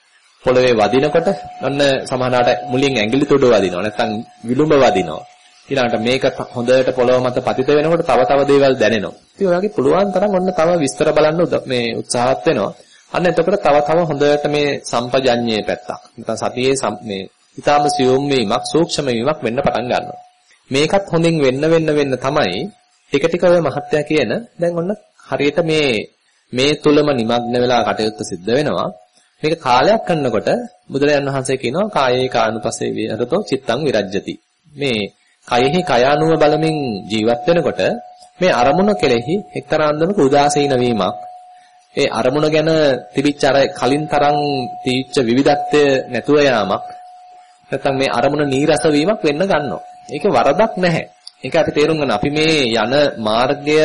පොළවේ වදිනකොට ඔන්න සමහරවිට මුලින් ඇඟිලි තුඩ වදිනවා. නැත්නම් විලුඹ වදිනවා. ඊළඟට මේක හොඳට පොළොව මත පතිත වෙනකොට තව තව දේවල් දැනෙනවා. ඉතින් ඔයගේ පුළුවන් තරම් ඔන්න තව විස්තර බලන්න මේ උත්සාහත් වෙනවා. අන්න එතකොට තව තව හොඳට මේ සම්පජඤ්ඤයේ පැත්තක්. නැත්නම් සතියේ මේ ඊටාම සියුම් වීමක්, සූක්ෂම වීමක් වෙන්න පටන් ගන්නවා. මේකත් හොඳින් වෙන්න වෙන්න වෙන්න තමයි ටික ටික ඔය මහත්ය කියන දැන් ඔන්න හරියට මේ මේ තුලම নিমগ্ন වෙලා කටයුත්ත සිද්ධ වෙනවා. මේක කාලයක් කරනකොට බුදුරජාණන් වහන්සේ කියනවා කායේ කානුපස්සේ විරතෝ චිත්තං විරජ්‍යති. මේ කයෙහි කයානුව බලමින් ජීවත් වෙනකොට මේ අරමුණ කෙරෙහි එක්තරා අන්දමක උදාසීන වීමක් ඒ අරමුණ ගැන තිබිච්ච අර කලින් තරම් තීච්ච විවිධත්වය නැතුව යාමක් නැත්නම් මේ අරමුණ නීරස වීමක් වෙන්න ගන්නවා. ඒකේ වරදක් නැහැ. ඒක අපි තේරුම් ගන්න. අපි මේ යන මාර්ගය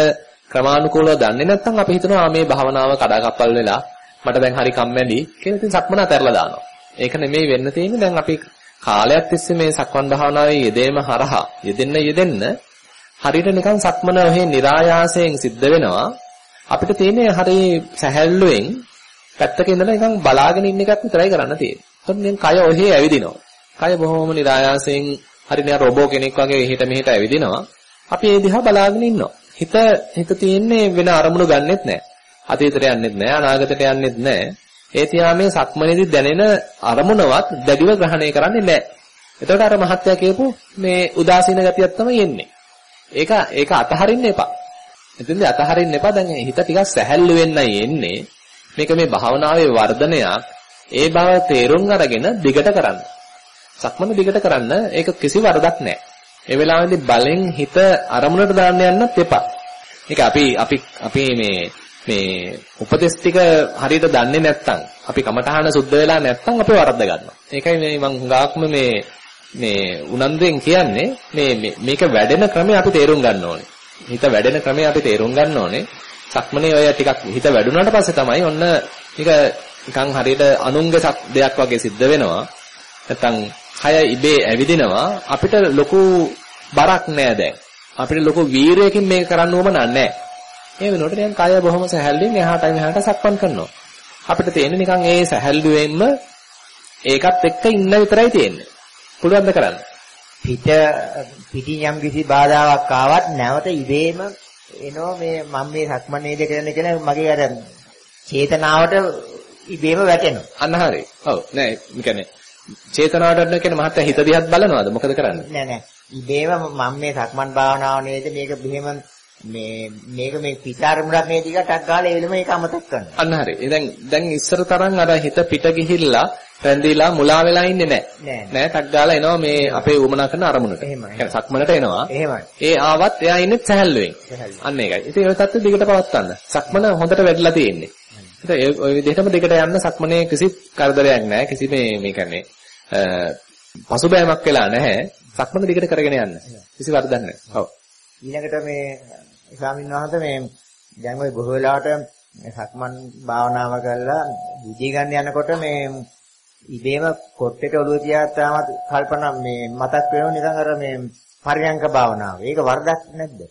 ක්‍රමානුකූලව දන්නේ නැත්නම් අපි හිතනවා මේ භාවනාව කඩාකප්පල් වෙලා මට දැන් හරි කම්මැලි කියලා ඉතින් සක්මන අතහැරලා දානවා. ඒක නෙමෙයි වෙන්න තියෙන්නේ දැන් අපි කාලයක් තිස්සේ මේ සක්මන් භාවනාවේ යෙදීම හරහා යෙදෙන්න යෙදෙන්න හරියට නිකන් සක්මන ඔහේ નિરાයාසයෙන් සිද්ධ වෙනවා. අපිට තියෙන්නේ හරි සැහැල්ලුවෙන් පැත්තක ඉඳලා නිකන් බලාගෙන ඉන්න එකක් විතරයි කරන්න තියෙන්නේ. එතකොට නිකන් කය ඔහේ ඇවිදිනවා. කය බොහොම નિરાයාසයෙන් හරිනේ රොබෝ කෙනෙක් වගේ එහෙට මෙහෙට ඇවිදිනවා. අපි ඒ දිහා බලාගෙන ඉන්නවා. හිත හිත තියෙන්නේ වෙන අරමුණු ගන්නෙත් නැහැ. අතීතයට යන්නෙත් නැහැ, අනාගතයට යන්නෙත් නැහැ. ඒ තියා මේ සක්මනේදී දැනෙන අරමුණවත් දැඩිව ග්‍රහණය කරන්නේ නැහැ. එතකොට අර මහත්ය කියපු මේ උදාසීන ගතියක් තමයි එන්නේ. ඒක ඒක අතහරින්න එපා. එතෙන්දී අතහරින්න එපා. දැන් හිත ටිකක් සැහැල්ලු වෙන්නයි එන්නේ. මේක මේ භාවනාවේ වර්ධනයක්. ඒ බව තේරුම් අරගෙන දිගට කරන්න. සක්මන දිගට කරන්න ඒක කිසි වරදක් නැහැ. ඒ වෙලාවේදී බලෙන් හිත අරමුණට දාන්න යන්නත් එපා. ඒක අපි අපි අපි මේ මේ උපදේශ ටික හරියට දන්නේ නැත්නම් අපි කමඨහන සුද්ධ වෙලා නැත්නම් අපි වරද්ද ගන්නවා. ඒකයි මේ මම හුඟක්ම මේ මේ උනන්දුවෙන් කියන්නේ මේ මේක වැඩෙන ක්‍රමය අපි තේරුම් ගන්න ඕනේ. හිත වැඩෙන ක්‍රමය අපි තේරුම් ගන්න ඕනේ. සක්මනේ ඔය ටිකක් හිත වැඩුණාට පස්සේ තමයි ඔන්න ටික නිකන් හරියට අනුන්ගේ දෙයක් වගේ සිද්ධ වෙනවා. නැත්තම් කය ඉබේ ඇවිදිනවා අපිට ලොකු බරක් නෑ දැන්. අපිට ලොකු වීරයකින් මේක කරන්න ඕම නෑ. ඒ වෙනකොට නිකන් කය බොහොම සැහැල්ලුවෙන් එහාට මෙහාට සක්මන් කරනවා. අපිට තියෙන්නේ නිකන් ඒ සැහැල්ලුවෙන්ම ඒකත් එක්ක ඉන්න විතරයි තියෙන්නේ. පුළුවන් ද කරන්න? පිට පිටින් යම් කිසි බාධාවක් ආවත් නැවත ඉබේම එනවා මේ මම මේ සක්මන් නේද කරන්නේ කියලා මගේ අර චේතනාවට ඉබේම වැටෙනවා. අන්න හරි. ඔව් නෑ ඒ කියන්නේ චේතනාවට කියන්නේ මහත්ය හිත දිහත් බලනවාද? මොකද කරන්නේ? නෑ නෑ. ඉබේම මම මේ සක්මන් භාවනාව නේද මේක මෙහෙම මේ මේක මේ පිටාරමුණක් නේද ටිකක් ගාලා ඒ වෙලම ඒක අමතක කරනවා. අන්න හරි. දැන් දැන් ඉස්සර තරම් අර හිත පිට ගිහිල්ලා රැඳිලා මුලා වෙලා ඉන්නේ නැහැ. නෑ ටක් ගාලා එනවා මේ අපේ උමනා කරන අරමුණට. එහෙමයි. සක්මනට එනවා. එහෙමයි. ඒ ආවත් එයා ඉන්නේ සැහැල්ලුවෙන්. අන්න ඒකයි. ඉතින් ඒ තත්ත්වෙ දිගට පවත්වන්න. සක්මන හොඳට වැඩිලා තියෙන්නේ. ඉතින් ඔය විදිහටම දිගට යන්න සක්මනේ කිසි කරදරයක් නැහැ. කිසි මේ මේ කියන්නේ පසුබෑමක් වෙලා නැහැ. සක්මන දිගට කරගෙන යන්න. කිසි වරදක් නැහැ. ඔව්. ඊළඟට මේ ස්වාමීන් වහන්සේ මේ දැන් ওই බොහෝ වෙලාවට සක්මන් භාවනාව කරලා බුද්ධි ගන්න යනකොට මේ ඉබේම කොට්ටේට ඔළුව තියා තාමත් කල්පනා මේ මතක් වෙනව නිකන් අර මේ පරියංක භාවනාව. ඒක වරදක් නැද්ද?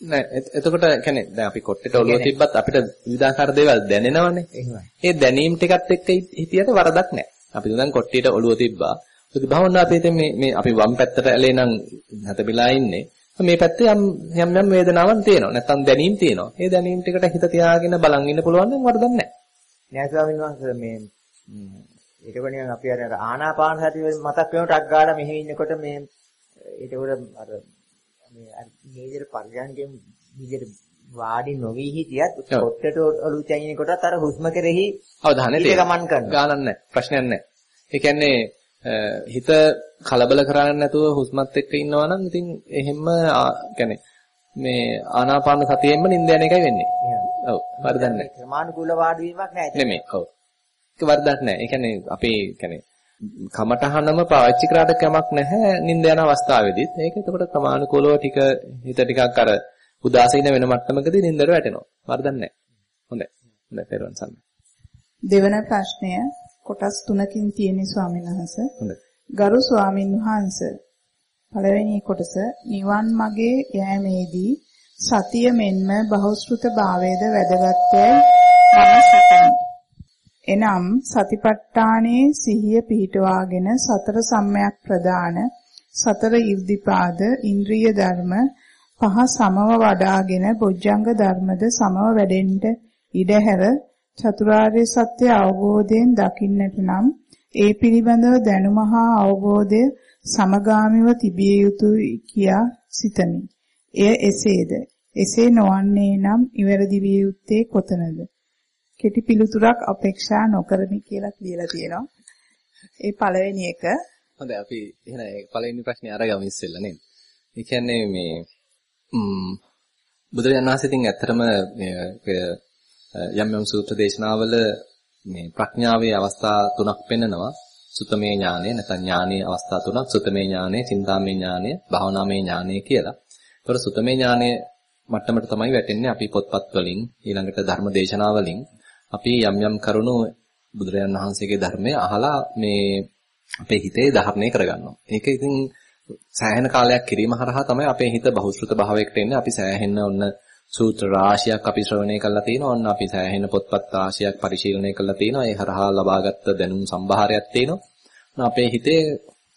නෑ එතකොට කියන්නේ දැන් අපි කොට්ටේට ඔළුව තිබ්බත් අපිට විවිධාකාර දේවල් දැනෙනවනේ. එහෙමයි. ඒ දැනීම් ටිකත් එක්ක හිතියට වරදක් නෑ. අපි දැන් කොට්ටියට ඔළුව තිබ්බා. ඒක භාවනාව අපේ මේ මේ අපි වම් පැත්තට ඇලේ නම් නැතබිලා ඉන්නේ. මේ පැත්තේ යම් යම් යම් වේදනාවක් තියෙනවා. නැත්තම් දැනීම් තියෙනවා. ඒ දැනීම් ටිකට හිත තියාගෙන බලන් ඉන්න පුළුවන් නම් වරදක් නැහැ. නෑ ස්වාමීන් වහන්සේ මේ ඒකව නිකන් අපි අර ආනාපාන සතිය මතක් වෙනකොට අක් ගාලා මෙහෙ ඉන්නකොට මේ ඒකවල අර මේ අර මේජර් පරියන්ගෙන් විදිහට වාඩි නොවි හිටියත් පොට්ටට ඔලු තැයින කොටත් අර හුස්ම කෙරෙහි අවධානය තියෙනවා. ගමන් කරනවා. ගානක් නැහැ. ප්‍රශ්නයක් නැහැ. ඒ කියන්නේ හිත කලබල කරන්නේ නැතුව හුස්මත් එක්ක ඉන්නවා නම් ඉතින් එහෙම්ම يعني මේ ආනාපාන සතියෙන්ම නිින්ද යන එකයි වෙන්නේ. ඔව්. වරදක් නැහැ. ක්‍රමානුකූල වාඩි වීමක් නැහැ. නෙමෙයි. ඔව්. ඒක වරදක් නැහැ. ඒ කියන්නේ අපේ يعني කමටහනම පාවිච්චි කරාට කමක් නැහැ නිින්ද යන අවස්ථාවේදීත්. ඒක එතකොට ක්‍රමානුකූලව ටික හිත ටිකක් අර උදාසීන වෙන මට්ටමකදී නිින්දට වැටෙනවා. වරදක් නැහැ. හොඳයි. හොඳයි පෙරවන් සම්මත. දෙවන ප්‍රශ්නය කොටස් තුනකින් තියෙන ස්වාමීන් වහන්සේ. ගරු ස්වාමින් වහන්සේ පළවෙනි කොටස නිවන් මාගේ යෑමේදී සතිය මෙන්ම බහුශෘත භාවයේද වැදගත්යයි මම සිතමි. එනම් සතිපට්ඨානයේ සිහිය පිහිටවාගෙන සතර සම්මයක් ප්‍රදාන සතර ඉර්ධිපාද ඉන්ද්‍රිය ධර්ම පහ සමව වඩාගෙන බොජ්ජංග ධර්මද සමව වැඩෙන්න ඉඩහැර චතුරාර්ය සත්‍ය අවබෝධයෙන් දකින්නට නම් ඒ පිළිබඳව දැනුම හා අවබෝධය සමගාමීව තිබිය යුතුයි කියා සිතමි. එය එසේද? එසේ නොවන්නේ නම් ඉවරදි විය යුත්තේ කොතනද? කෙටි පිළිතුරක් අපේක්ෂා නොකරමි කියලා කියලා තියෙනවා. ඒ පළවෙනි එක. හොඳයි අපි එහෙනම් පළවෙනි ප්‍රශ්නේ අරගමු ඉස්සෙල්ලා නේද? ඒ කියන්නේ මේ බුදුරජාණන් වහන්සේ ඉතින් ඇත්තටම යම් යම් සූත්‍ර දේශනාවල මේ ප්‍රඥාවේ අවස්ථා තුනක් පෙන්නනවා. සුතමේ ඥානය නැත්නම් ඥානීය අවස්ථා තුනක් සුතමේ ඥානය, චින්තාමේ ඥානය, භාවනාමේ ඥානය කියලා. ඒතර සුතමේ ඥානය මට්ටමට තමයි වැටෙන්නේ අපි පොත්පත් වලින් ඊළඟට ධර්ම දේශනා වලින් අපි යම් යම් කරුණු බුදුරජාණන් වහන්සේගේ ධර්මය අහලා මේ අපේ හිතේ ධාරණය කරගන්නවා. ඒක ඉතින් සෑහෙන කාලයක් කිරීම හරහා තමයි අපේ හිත බහුශෘත භාවයකට එන්නේ. අපි සෑහෙන්න ඔන්න සූත්‍ර රාශියක් අපි ශ්‍රවණය කළා තියෙනවා. ඔන්න අපි සෑහෙන පොත්පත් රාශියක් පරිශීලනය කළා තියෙනවා. ඒ හරහා ලබාගත් දැනුම් සම්භාරයක් තියෙනවා. අපේ හිතේ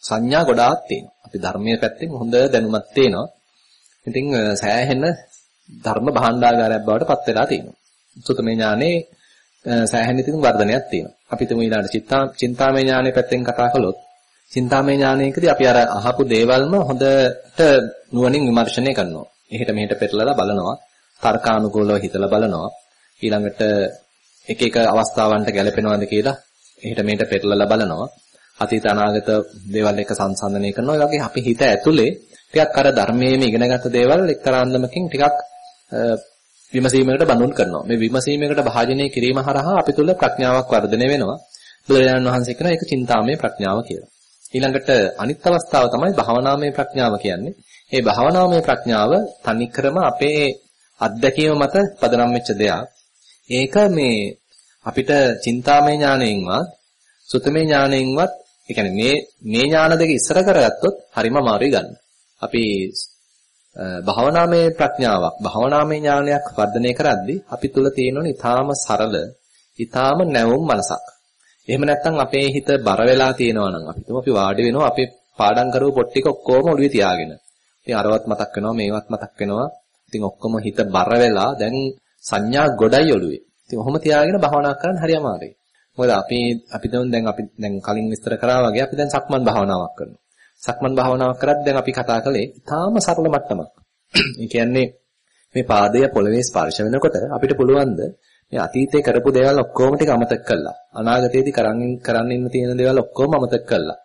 සංඥා ගොඩාක් තියෙනවා. අපි ධර්මයේ පැත්තෙන් හොඳ දැනුමක් තියෙනවා. ඉතින් සෑහෙන ධර්ම භාණ්ඩාගාරයක් බවට පත් වෙලා තියෙනවා. සුතමේ ඥානේ සෑහෙන ඉතින් වර්ධනයක් තියෙනවා. අපි තුමු ඊළඟ චිත්තා චින්තාමය ඥානේ පැත්තෙන් කතා කළොත් චින්තාමය ඥානයකදී අපි අර අහපු දේවල්ම හොඳට නුවණින් විමර්ශනය කරනවා. එහෙට මෙහෙට පෙරලලා බලනවා. තර්කානුකූලව හිතලා බලනවා. ඊළඟට එක එක අවස්ථාවන්ට ගැලපෙනවද කියලා එහෙට මෙහෙට පෙරලලා බලනවා. අතීත අනාගත දේවල් එක සංසන්දනය කරනවා. ඒ වගේ අපි හිත ඇතුලේ ටිකක් අර ධර්මයේම ඉගෙනගත්ත දේවල් එක්තරා අන්දමකින් ටිකක් විමසීමකට බඳුන් කරනවා. මේ විමසීමකට භාජනය කිරීම හරහා අපි තුල ප්‍රඥාවක් වර්ධනය වෙනවා. බුදුරජාණන් වහන්සේ කියන එක චින්තාමය ප්‍රඥාව කියලා. ඊළඟට අනිත් අවස්ථාව තමයි භාවනාමය ප්‍රඥාව කියන්නේ. මේ භාවනාමය ප්‍රඥාව තනිකරම අපේ අත්දැකීම මත පදනම් වෙච්ච දෙයක්. ඒක මේ අපිට චින්තාමය ඥාණයෙන්වත් සුතමේ ඥාණයෙන්වත් ඒ කියන්නේ මේ මේ ඥාන දෙක ඉස්සර කරගත්තොත් හරිම අමාරුයි ගන්න. අපි භාවනාමය ප්‍රඥාවක් භාවනාමය ඥානයක් වර්ධනය කරද්දී අපි තුල තියෙනුනේ ඊටාම සරල ඊටාම නැවුම් මනසක්. එහෙම නැත්නම් අපේ හිත බර වෙලා තියෙනවා නම් අපි තුමු අපි වාඩි වෙනවා අපේ පාඩම් කරපු පොත් ටික ඔක්කොම ඔළුවේ තියාගෙන. ඉතින් අරවත් මතක් වෙනවා මේවත් මතක් වෙනවා. ඉතින් ඔක්කොම හිත බර වෙලා දැන් සංඥා ගොඩයි ඔළුවේ. ඉතින් ඔහොම තියාගෙන භාවනා කරන්න හරි අමාරුයි. මොකද අපි අපි දැන් අපි දැන් කලින් විස්තර කරා වගේ අපි දැන් සක්මන් භාවනාවක් කරනවා. සක්මන් භාවනාවක් කරත් දැන් අපි කතා කළේ ඊටාම සරල මට්ටමක්. ඒ කියන්නේ මේ පාදය පොළවේ ස්පර්ශ වෙනකොට අපිට පුළුවන් මේ අතීතේ කරපු දේවල් ඔක්කොම ටික අමතක කළා. අනාගතයේදී කරන්න කරන්න ඉන්න තියෙන දේවල් ඔක්කොම අමතක කළා.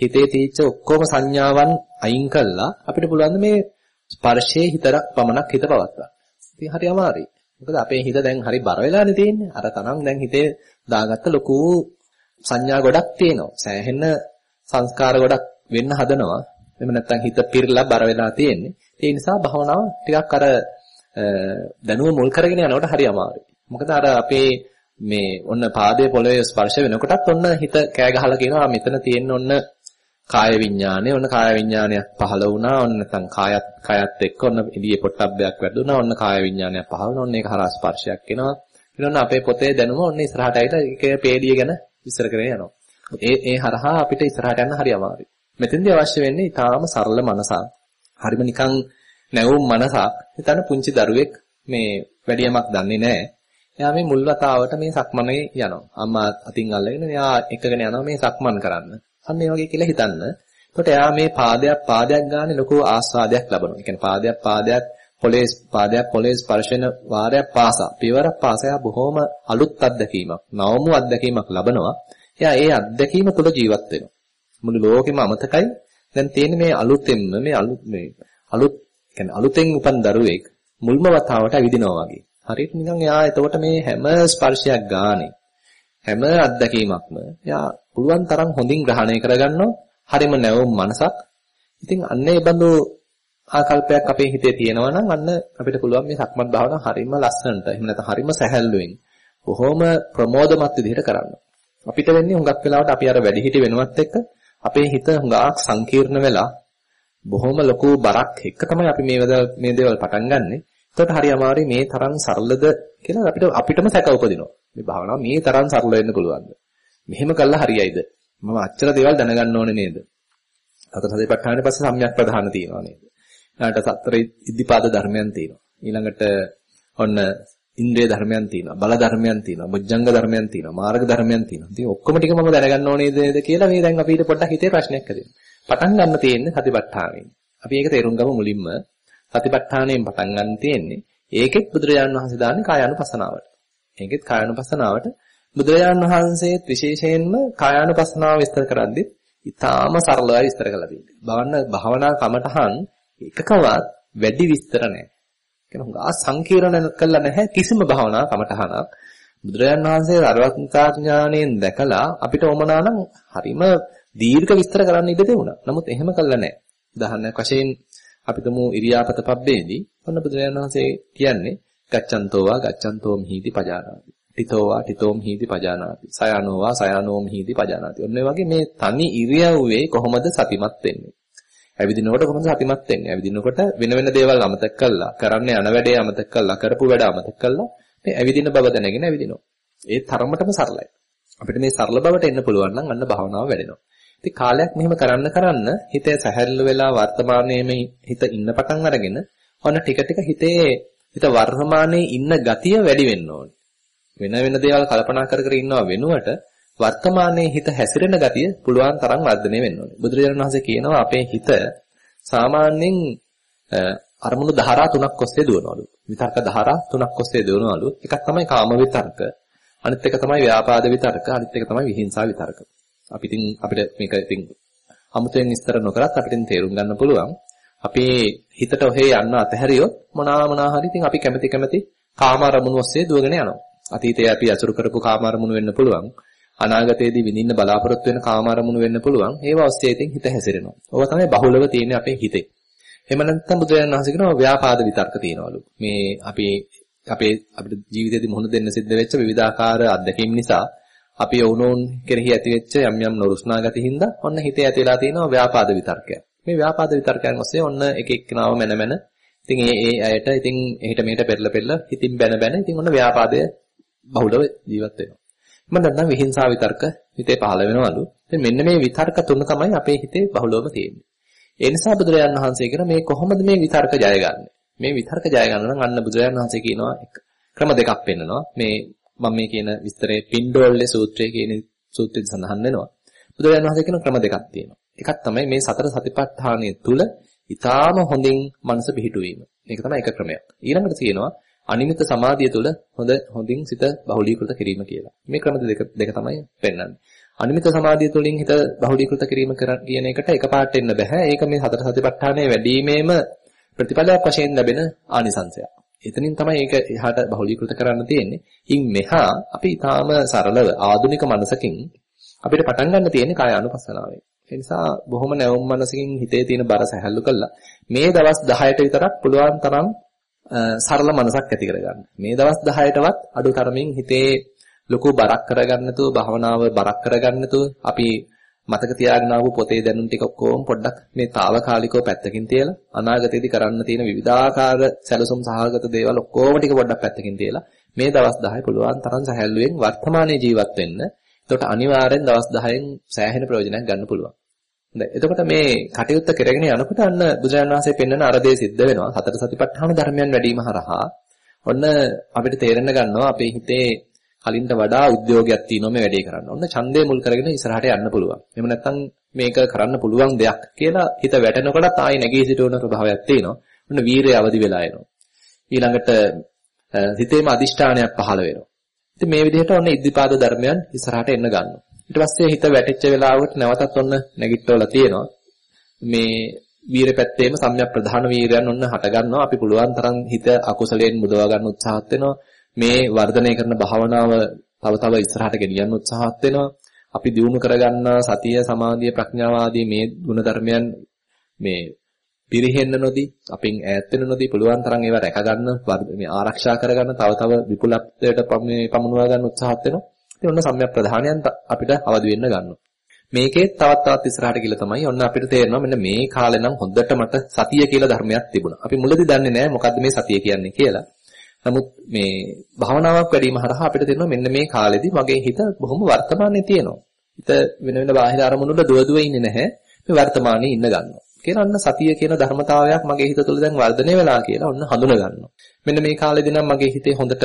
හිතේ තීච්ච ඔක්කොම සංඥාවන් අයින් කළා අපිට පුළුවන් මේ ස්පර්ශයේ හිතරක් පමණක් හිත පවත්වා. ඉතින් හරි අමාරුයි. මොකද අපේ හිත දැන් හරි බර වෙලානේ තියෙන්නේ. අර තරම් දැන් හිතේ දාගත්ත ලොකු සංඥා ගොඩක් තියෙනවා. සෑහෙන සංස්කාර ගොඩක් වෙන්න හදනවා. එහෙම නැත්නම් හිත පිරලා බර වෙලා තියෙන්නේ. ඒ නිසා භවනාව ටිකක් අර දැනුව මුල් කරගෙන යනකොට හරි අමාරුයි. මොකද අර අපේ මේ ඔන්න පාදයේ පොළවේ ස්පර්ශ වෙනකොටත් ඔන්න හිත කෑ ගහලා කියනවා මෙතන තියෙන ඔන්න කාය විඥානය ඔන්න කාය විඥානයක් පහළ වුණා. ඔන්න නැත්නම් කායත් කයත් එක්ක ඔන්න එළියේ පොට්ටබ්බයක් වැදුණා ඔන්න කාය විඥානයක් පහළ වුණා. ඔන්න ඒක හරහා ස්පර්ශයක් එනවා. ඊළඟ අපේ පොතේ දැනුම ඔන්න ඉස්සරහට ඇවිල්ලා ඒකේ පේඩිය ගැන විස්තර කරගෙන යනවා. ඒ ඒ හරහා අපිට ඉස්සරහට යන්න හරි අමාරුයි. මෙතෙන්දී අවශ්‍ය වෙන්නේ ඊටාම සරල මනසක්. හරිම නිකන් නැවුම් මනසක්. හිතන්න පුංචි දරුවෙක් මේ වැඩියමක් දන්නේ නැහැ. එයා මේ මුල් වතාවට මේ සක්මනේ යනවා. අම්මා අතින් අල්ලගෙන එයා එකගෙන යනවා මේ සක්මන් කරන්න. අන්න ඒ වගේ කියලා හිතන්න. එතකොට එයා මේ පාදයක් පාදයක් ගන්න ලොකු ආස්වාදයක් ලබනවා. ඒ කියන්නේ පාදයක් පාදයක් පොලේ පාදයක් පොලේ ස්පර්ශන වාරයක් පාසා පියවරක් පාසා එයා බොහොම අලුත් අත්දැකීමක්, නවමු අත්දැකීමක් ලබනවා. එයා ඒ අත්දැකීම තුළ ජීවත් වෙනවා. මුළු ලෝකෙම අමතකයි. දැන් තියෙන්නේ මේ අලුතෙන්ම මේ අලුත් මේ අලුත් කියන්නේ අලුතෙන් උපන් දරුවෙක් මුල්ම වතාවට ඇවිදිනවා වගේ. හරියට නිකන් එයා එතකොට මේ හැම ස්පර්ශයක් ගානේ හැම අත්දැකීමක්ම එයා පුළුවන් තරම් හොඳින් ග්‍රහණය කරගන්නවා. හරිම නැවුම් මනසක්. ඉතින් අන්න ඒ බඳු ආකල්පයක් අපේ හිතේ තියෙනවා නම් අන්න අපිට පුළුවන් මේ සක්මන් භාවනාව හරිම ලස්සනට එහෙම නැත්නම් හරිම සැහැල්ලුවෙන් බොහොම ප්‍රමෝදමත් විදිහට කරන්න. අපිට වෙන්නේ හුඟක් වෙලාවට අපි අර වැඩිහිටි වෙනවත් එක්ක අපේ හිත හුඟක් සංකීර්ණ වෙලා බොහොම ලොකු බරක් එක්ක තමයි අපි මේ මේ දේවල් පටන් ගන්නෙ. එතකොට හරි අමාරුයි මේ තරම් සරලද කියලා අපිට අපිටම සැක උපදිනවා. මේ භාවනාව මේ තරම් සරල වෙන්න පුළුවන්ද? මෙහෙම කළා හරියයිද? මම අච්චර දේවල් දැනගන්න ඕනේ නේද? සතර සතිපට්ඨානෙ පස්සේ සම්‍යක් ප්‍රධාන තියෙනවා නේද? ඊළඟට සතර ඉද්ධිපාද ධර්මයන් තියෙනවා. ඊළඟට ඔන්න ඉන්ද්‍රිය ධර්මයන් තියෙනවා. බල ධර්මයන් තියෙනවා. බොජ්ජංග ධර්මයන් තියෙනවා. මාර්ග ධර්මයන් තියෙනවා. ඉතින් ඔක්කොම ටික මම දැනගන්න ඕනේ නේද කියලා මේ දැන් අපිට පොඩ්ඩක් හිතේ ප්‍රශ්නයක් ඇතිවෙනවා. පටන් ගන්න තියෙන්නේ සතිපට්ඨානෙන්. අපි ඒක තේරුම් ගමු මුලින්ම. සතිපට්ඨානයෙන් පටන් ගන්න තියෙන්නේ. ඒකෙත් බුදුරජාණන් වහන්සේ දාන්නේ කායानुපසනාවට. ඒකෙත් කායानुපසනාවට බුදුරජාණන් වහන්සේත් විශේෂයෙන්ම කායානුපස්සනාව විස්තර කරද්දී ඊටාම සරලව විස්තර කළා තියෙනවා. භවන භාවනා කමටහන් එකකවත් වැඩි විස්තර නැහැ. කියන හුඟා සංකීර්ණ කළා නැහැ කිසිම භාවනා කමටහනක්. බුදුරජාණන් වහන්සේ අරවත්තා ඥාණයෙන් දැකලා අපිට ඕමනා නම් හරිම දීර්ඝ විස්තර කරන්න ඉඩ දෙවුණා. නමුත් එහෙම කළා නැහැ. උදාහරණයක් වශයෙන් අපි තුමු ඉරියාපත පබ්බේදී ඔන්න බුදුරජාණන් වහන්සේ කියන්නේ ගච්ඡන්තෝවා ගච්ඡන්තෝ මිහිති පජානාති. ටිතෝවා ටිතෝම් හීති පජානාති. සයනෝවා සයනෝම් හීති පජානාති. ඔන්න වගේ මේ තනි ඉරියව්වේ කොහොමද සතිමත් වෙන්නේ? ඇවිදිනකොට කොහොමද සතිමත් වෙන්නේ? ඇවිදිනකොට වෙන වෙන දේවල් අමතක කළා, කරන්න යන වැඩේ අමතක කළා, කරපු වැඩ අමතක කළා මේ ඇවිදින බව දැනගෙන ඇවිදිනවා. ඒ තරමටම සරලයි. අපිට මේ සරල බවට එන්න පුළුවන් නම් අන්න භාවනාව වැඩෙනවා. ඉතින් කාලයක් මෙහෙම කරන්න කරන්න හිතේ සැහැල්ලු වෙලා වර්තමානයේම හිත ඉන්න පටන් අරගෙන ඔන්න ටික ටික හිතේ හිත වර්තමානයේ ඉන්න ගතිය වැඩි වෙන්න ඕනේ. වෙන වෙන දේවල් කල්පනා කර කර ඉන්නව වෙනුවට වර්තමානයේ හිත හැසිරෙන ගතිය පුළුවන් තරම් වර්ධනය වෙන්න ඕනේ. බුදුරජාණන් වහන්සේ කියනවා අපේ හිත සාමාන්‍යයෙන් අරමුණු ධාරා තුනක් ඔස්සේ දුවනවලු. විතර්ක ධාරා තුනක් ඔස්සේ දුවනවලු. එකක් තමයි කාම විතර්ක. අනිත් එක තමයි ව්‍යාපාද විතර්ක. අනිත් එක තමයි විහිංසා විතර්ක. අපි ඉතින් අපිට මේක ඉතින් අමුතෙන් විස්තර නොකරත් අපිට තේරුම් ගන්න පුළුවන්. අපේ හිතට ඔහේ යන්න අතහැරියොත් මොනවා මොනවා හරි ඉතින් අපි කැමති කැමති කාම අරමුණු ඔස්සේ දුවගෙන යනවා. අතීතයේ අපි අසුරු කරපු කාම අරමුණු වෙන්න පුළුවන්. අනාගතයේදී විඳින්න බලාපොරොත්තු වෙන කාම අරමුණු වෙන්න පුළුවන්. ඒව ඔස්සේ ඉතින් හිත හැසිරෙනවා. ඕවා තමයි බහුලව තියෙන්නේ අපේ හිතේ. එහෙම නැත්නම් බුදුරජාණන් වහන්සේ කියනවා ව්‍යාපාද විතර්ක තියනවලු. මේ අපි අපේ අපිට ජීවිතේදී මුහුණ දෙන්න සිද්ධ වෙච්ච විවිධාකාර අත්දැකීම් නිසා අපි වුණෝන් කෙරෙහි ඇති වෙච්ච යම් යම් නොරුස්නා ගති හින්දා ඔන්න හිතේ ඇති වෙලා තියෙනවා ව්‍යාපාද විතර්කය. මේ ව්‍යාපාද විතර්කයන් ඔස්සේ ඔන්න එක එක්කනාව මැන මැන ඉතින් ඒ ඒ අයට ඉතින් එහෙට මෙහෙට පෙරල පෙරල හිතින් බැන බැන ඉතින් ඔන්න ව්‍යාපාදය බහුලව ජීවත් වෙනවා. මම දන්නා විහිංසාව විතර්ක හිතේ පහළ වෙනවලු. ඉතින් මෙන්න මේ විතර්ක තුන තමයි අපේ හිතේ බහුලවම තියෙන්නේ. ඒ නිසා බුදුරජාණන් වහන්සේ කියන මේ කොහොමද මේ විතර්ක ජයගන්නේ? මේ විතර්ක ජය ගන්න නම් අන්න බුදුරජාණන් වහන්සේ කියනවා ක්‍රම දෙකක් පෙන්නනවා. මේ මම මේ කියන විස්තරේ පින්ඩෝල්ලේ සූත්‍රයේ කියන සූත්‍රයේ සඳහන් වෙනවා. බුදුරජාණන් වහන්සේ කියන ක්‍රම දෙකක් තියෙනවා. එකක් තමයි මේ සතර සතිපට්ඨානය තුල ඊටාම හොඳින් මනස පිහිටුවීම. මේක තමයි එක ක්‍රමයක්. ඊළඟට තියෙනවා අනිමිත සමාධිය තුළ හොඳ හොඳින් සිත බහුලීකృత කිරීම කියලා. මේ ක්‍රම දෙක දෙක තමයි පෙන්වන්නේ. අනිමිත සමාධිය තුළින් හිත බහුලීකృత කිරීම කියන එකට එකපාරට එන්න බෑ. ඒක මේ හතර සතිපට්ඨානය වැඩිමේම ප්‍රතිඵලයක් වශයෙන් ලැබෙන ආනිසංශයක්. එතනින් තමයි ඒක එහාට බහුලීකృత කරන්න තියෙන්නේ. ඉන් මෙහා අපි ඊටාම සරලව ආධුනික මනසකින් අපිට පටන් ගන්න තියෙන්නේ කාය අනුපස්සනාවෙන්. ඒ නිසා බොහොම නැවුම් මනසකින් හිතේ තියෙන බර සැහැල්ලු කළා. මේ දවස් 10ට විතරක් පුළුවන් තරම් සරල මනසක් ඇති කරගන්න. මේ දවස් 10ටවත් අඩු තරමින් හිතේ ලොකු බරක් කරගන්න නැතුව භවනාව බරක් කරගන්න නැතුව අපි මතක තියාගෙන ආපු පොතේ දැනුම් ටික ඔක්කොම පොඩ්ඩක් මේ తాවකාලිකව පැත්තකින් තියලා අනාගතයේදී කරන්න තියෙන විවිධාකාර සැලසුම් සහගත දේවල් ඔක්කොම ටික පොඩ්ඩක් පැත්තකින් තියලා මේ දවස් 10 පුළුවන් තරම් සැහැල්ලුවෙන් වර්තමානයේ ජීවත් වෙන්න. එතකොට අනිවාර්යෙන් දවස් 10න් සෑහෙන ප්‍රයෝජනයක් ගන්න පුළුවන්. හොඳයි. එතකොට මේ කටයුත්ත කරගෙන යනකොට අන්න බුදුරජාණන් වහන්සේ පෙන්වන අර දේ සිද්ධ වෙනවා. සතර සතිපට්ඨාන ධර්මයන් වැඩිම හරහා ඔන්න අපිට තේරෙන්න ගන්නවා අපේ හිතේ කලින්ට වඩා උද්‍යෝගයක් තියෙනවා මේ වැඩේ කරන්න. ඔන්න ඡන්දය මුල් කරගෙන ඉස්සරහට යන්න පුළුවන්. එහෙම නැත්නම් මේක කරන්න පුළුවන් දෙයක් කියලා හිත වැටෙනකොටත් ආයි නැගී සිටවන ප්‍රභාවයක් තියෙනවා. ඔන්න වීරය අවදි වෙලා එනවා. ඊළඟට හිතේම අදිෂ්ඨානයක් පහළ වෙනවා. ඉතින් මේ විදිහට ඔන්න ඉද්ධිපාද ධර්මයන් ඉස්සරහට එන්න ගන්නවා. ඊට පස්සේ හිත වැටෙච්ච වෙලාවකට නැවතත් ඔන්න නැගිටවලා තියෙනවා. මේ වීර පැත්තේම සම්‍යක් ප්‍රධාන වීරයන් ඔන්න හට ගන්නවා. අපි පුළුවන් තරම් හිත අකුසලයෙන් මුදවා ගන්න උත්සාහත් වෙනවා. මේ වර්ධනය කරන භාවනාව තව තව ඉස්සරහට ගෙනියන්න උත්සාහත් වෙනවා. අපි දියුණු කරගන්න සතිය, සමාධිය, ප්‍රඥාව ආදී මේ ගුණ ධර්මයන් මේ පිරිහෙන්න නොදී, අපින් ඈත් වෙන්න නොදී පුළුවන් තරම් ඒවා රැක ගන්න, මේ ආරක්ෂා කරගන්න තව තව විපුලත්වයට පමුණවා ගන්න උත්සාහත් වෙනවා. ඉතින් ඔන්න සම්‍යක් ප්‍රධානයන් අපිට අවදි වෙන්න ගන්නවා. මේකේ තවත් තවත් ඉස්සරහට ගිහලා තමයි ඔන්න අපිට තේරෙනවා මෙන්න මේ කාලේ නම් හොඳට මට සතිය කියලා ධර්මයක් තිබුණා. අපි මුලදී දන්නේ නැහැ මොකද්ද මේ සතිය කියන්නේ කියලා. නමුත් මේ භාවනාවක් වැඩිම හරහා අපිට තේරෙනවා මෙන්න මේ කාලෙදි මගේ හිත බොහොම වර්තමානයේ තියෙනවා. හිත වෙන වෙන බාහිර අරමුණු වල දුව දුව ඉන්නේ නැහැ. මේ වර්තමානයේ ඉන්න ගන්නවා. කියලා අන්න සතිය කියන ධර්මතාවයක් මගේ හිත තුළ දැන් වර්ධනය වෙලා කියලා ඔන්න හඳුන ගන්නවා. මෙන්න මේ කාලෙදි නම් මගේ හිතේ හොඳට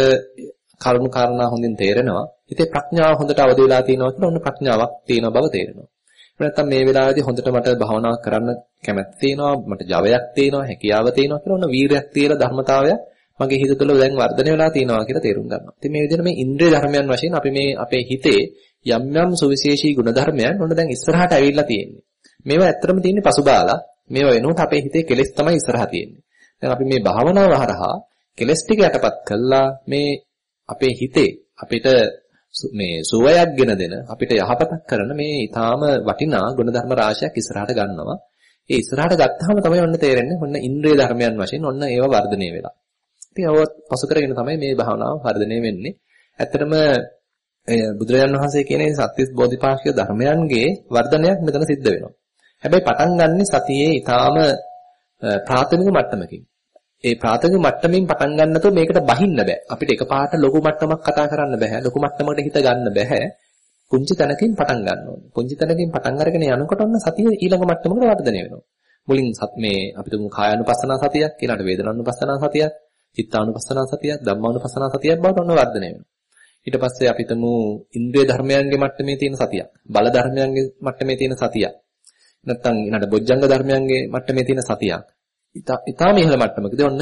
කරුණු කාරණා හොඳින් තේරෙනවා. හිතේ ප්‍රඥාව හොඳට අවදි වෙලා තියෙනවා කියලා ඔන්න ප්‍රඥාවක් තියෙන බව තේරෙනවා. නැත්තම් මේ වෙලාවේදී හොඳට මට භාවනා කරන්න කැමැත්ත තියෙනවා, මට ජවයක් තියෙනවා, හැකියාව තියෙනවා කියලා ඔන්න වීරයක් තියෙන ධර්මතාවයක් මගේ හිත තුළ දැන් වර්ධනය වෙලා තියෙනවා කියලා තේරුම් ගන්නවා. ඉතින් මේ විදිහට මේ ඉන්ද්‍රිය ධර්මයන් වශයෙන් අපි මේ අපේ හිතේ යම් යම් සුවිශේෂී ගුණ ධර්මයන් ඔන්න දැන් ඉස්සරහට ඇවිල්ලා තියෙන්නේ. මේවා ඇත්තටම තියෙන්නේ පසුබාලා. මේවා වෙනුවට අපේ හිතේ කෙලෙස් තමයි ඉස්සරහා තියෙන්නේ. දැන් අපි මේ භාවනාව හරහා කෙලෙස් ටික යටපත් කළා මේ අපේ හිතේ අපිට මේ සුවයක් ගෙන දෙන අපිට යහපතක් කරන මේ ඊටාම වටිනා ගුණධර්ම රාශියක් ඉස්සරහට ගන්නවා. ඒ ඉස්සරහට ගත්තාම තමයි ඔන්න තේරෙන්නේ ඔන්න ඉන්ද්‍රිය ධර්මයන් වශයෙන් ඔන්න ඒවා වර්ධනය වෙලා. ඉතින් අව පසු කරගෙන තමයි මේ භාවනාව වර්ධනය වෙන්නේ. ඇත්තටම බුදුරජාණන් වහන්සේ කියන සත්‍විස් බෝධිපාක්ෂික ධර්මයන්ගේ වර්ධනයක් මෙතන සිද්ධ වෙනවා. හැබැයි පටන් ගන්න සතියේ ඊටාම ප්‍රාථමික මට්ටමකින්. ඒ ප්‍රාථමික මට්ටමින් පටන් ගන්නතෝ මේකට බහින්න බෑ. අපිට එකපාරට ලොකු මට්ටමක් කතා කරන්න බෑ. ලොකු මට්ටමකට හිත ගන්න බෑ. පුංචි තැනකින් පටන් ගන්න ඕනේ. පුංචි තැනකින් පටන් අරගෙන යනකොට ඔන්න සතිය ඊළඟ මට්ටමකට වර්ධනය වෙනවා. මුලින් මේ අපි තුමු කායानुපස්සනා සතියක්, ඊළඟට වේදනානුපස්සනා සතියක්, චිත්තානුපස්සනා සතියක්, ධම්මානුපස්සනා සතියක් බවට ඔන්න වර්ධනය වෙනවා. ඊට පස්සේ අපි තුමු ඉන්ද්‍රිය ධර්මයන්ගේ මට්ටමේ තියෙන සතියක්, බල ධර්මයන්ගේ මට්ටමේ තියෙන සතියක්. නැත්තම් ඊළඟට බොජ්ජංග ධර්මයන්ගේ මට්ටමේ තියෙන සතියක්. ඊටාම ඉහළ මට්ටමකදී ඔන්න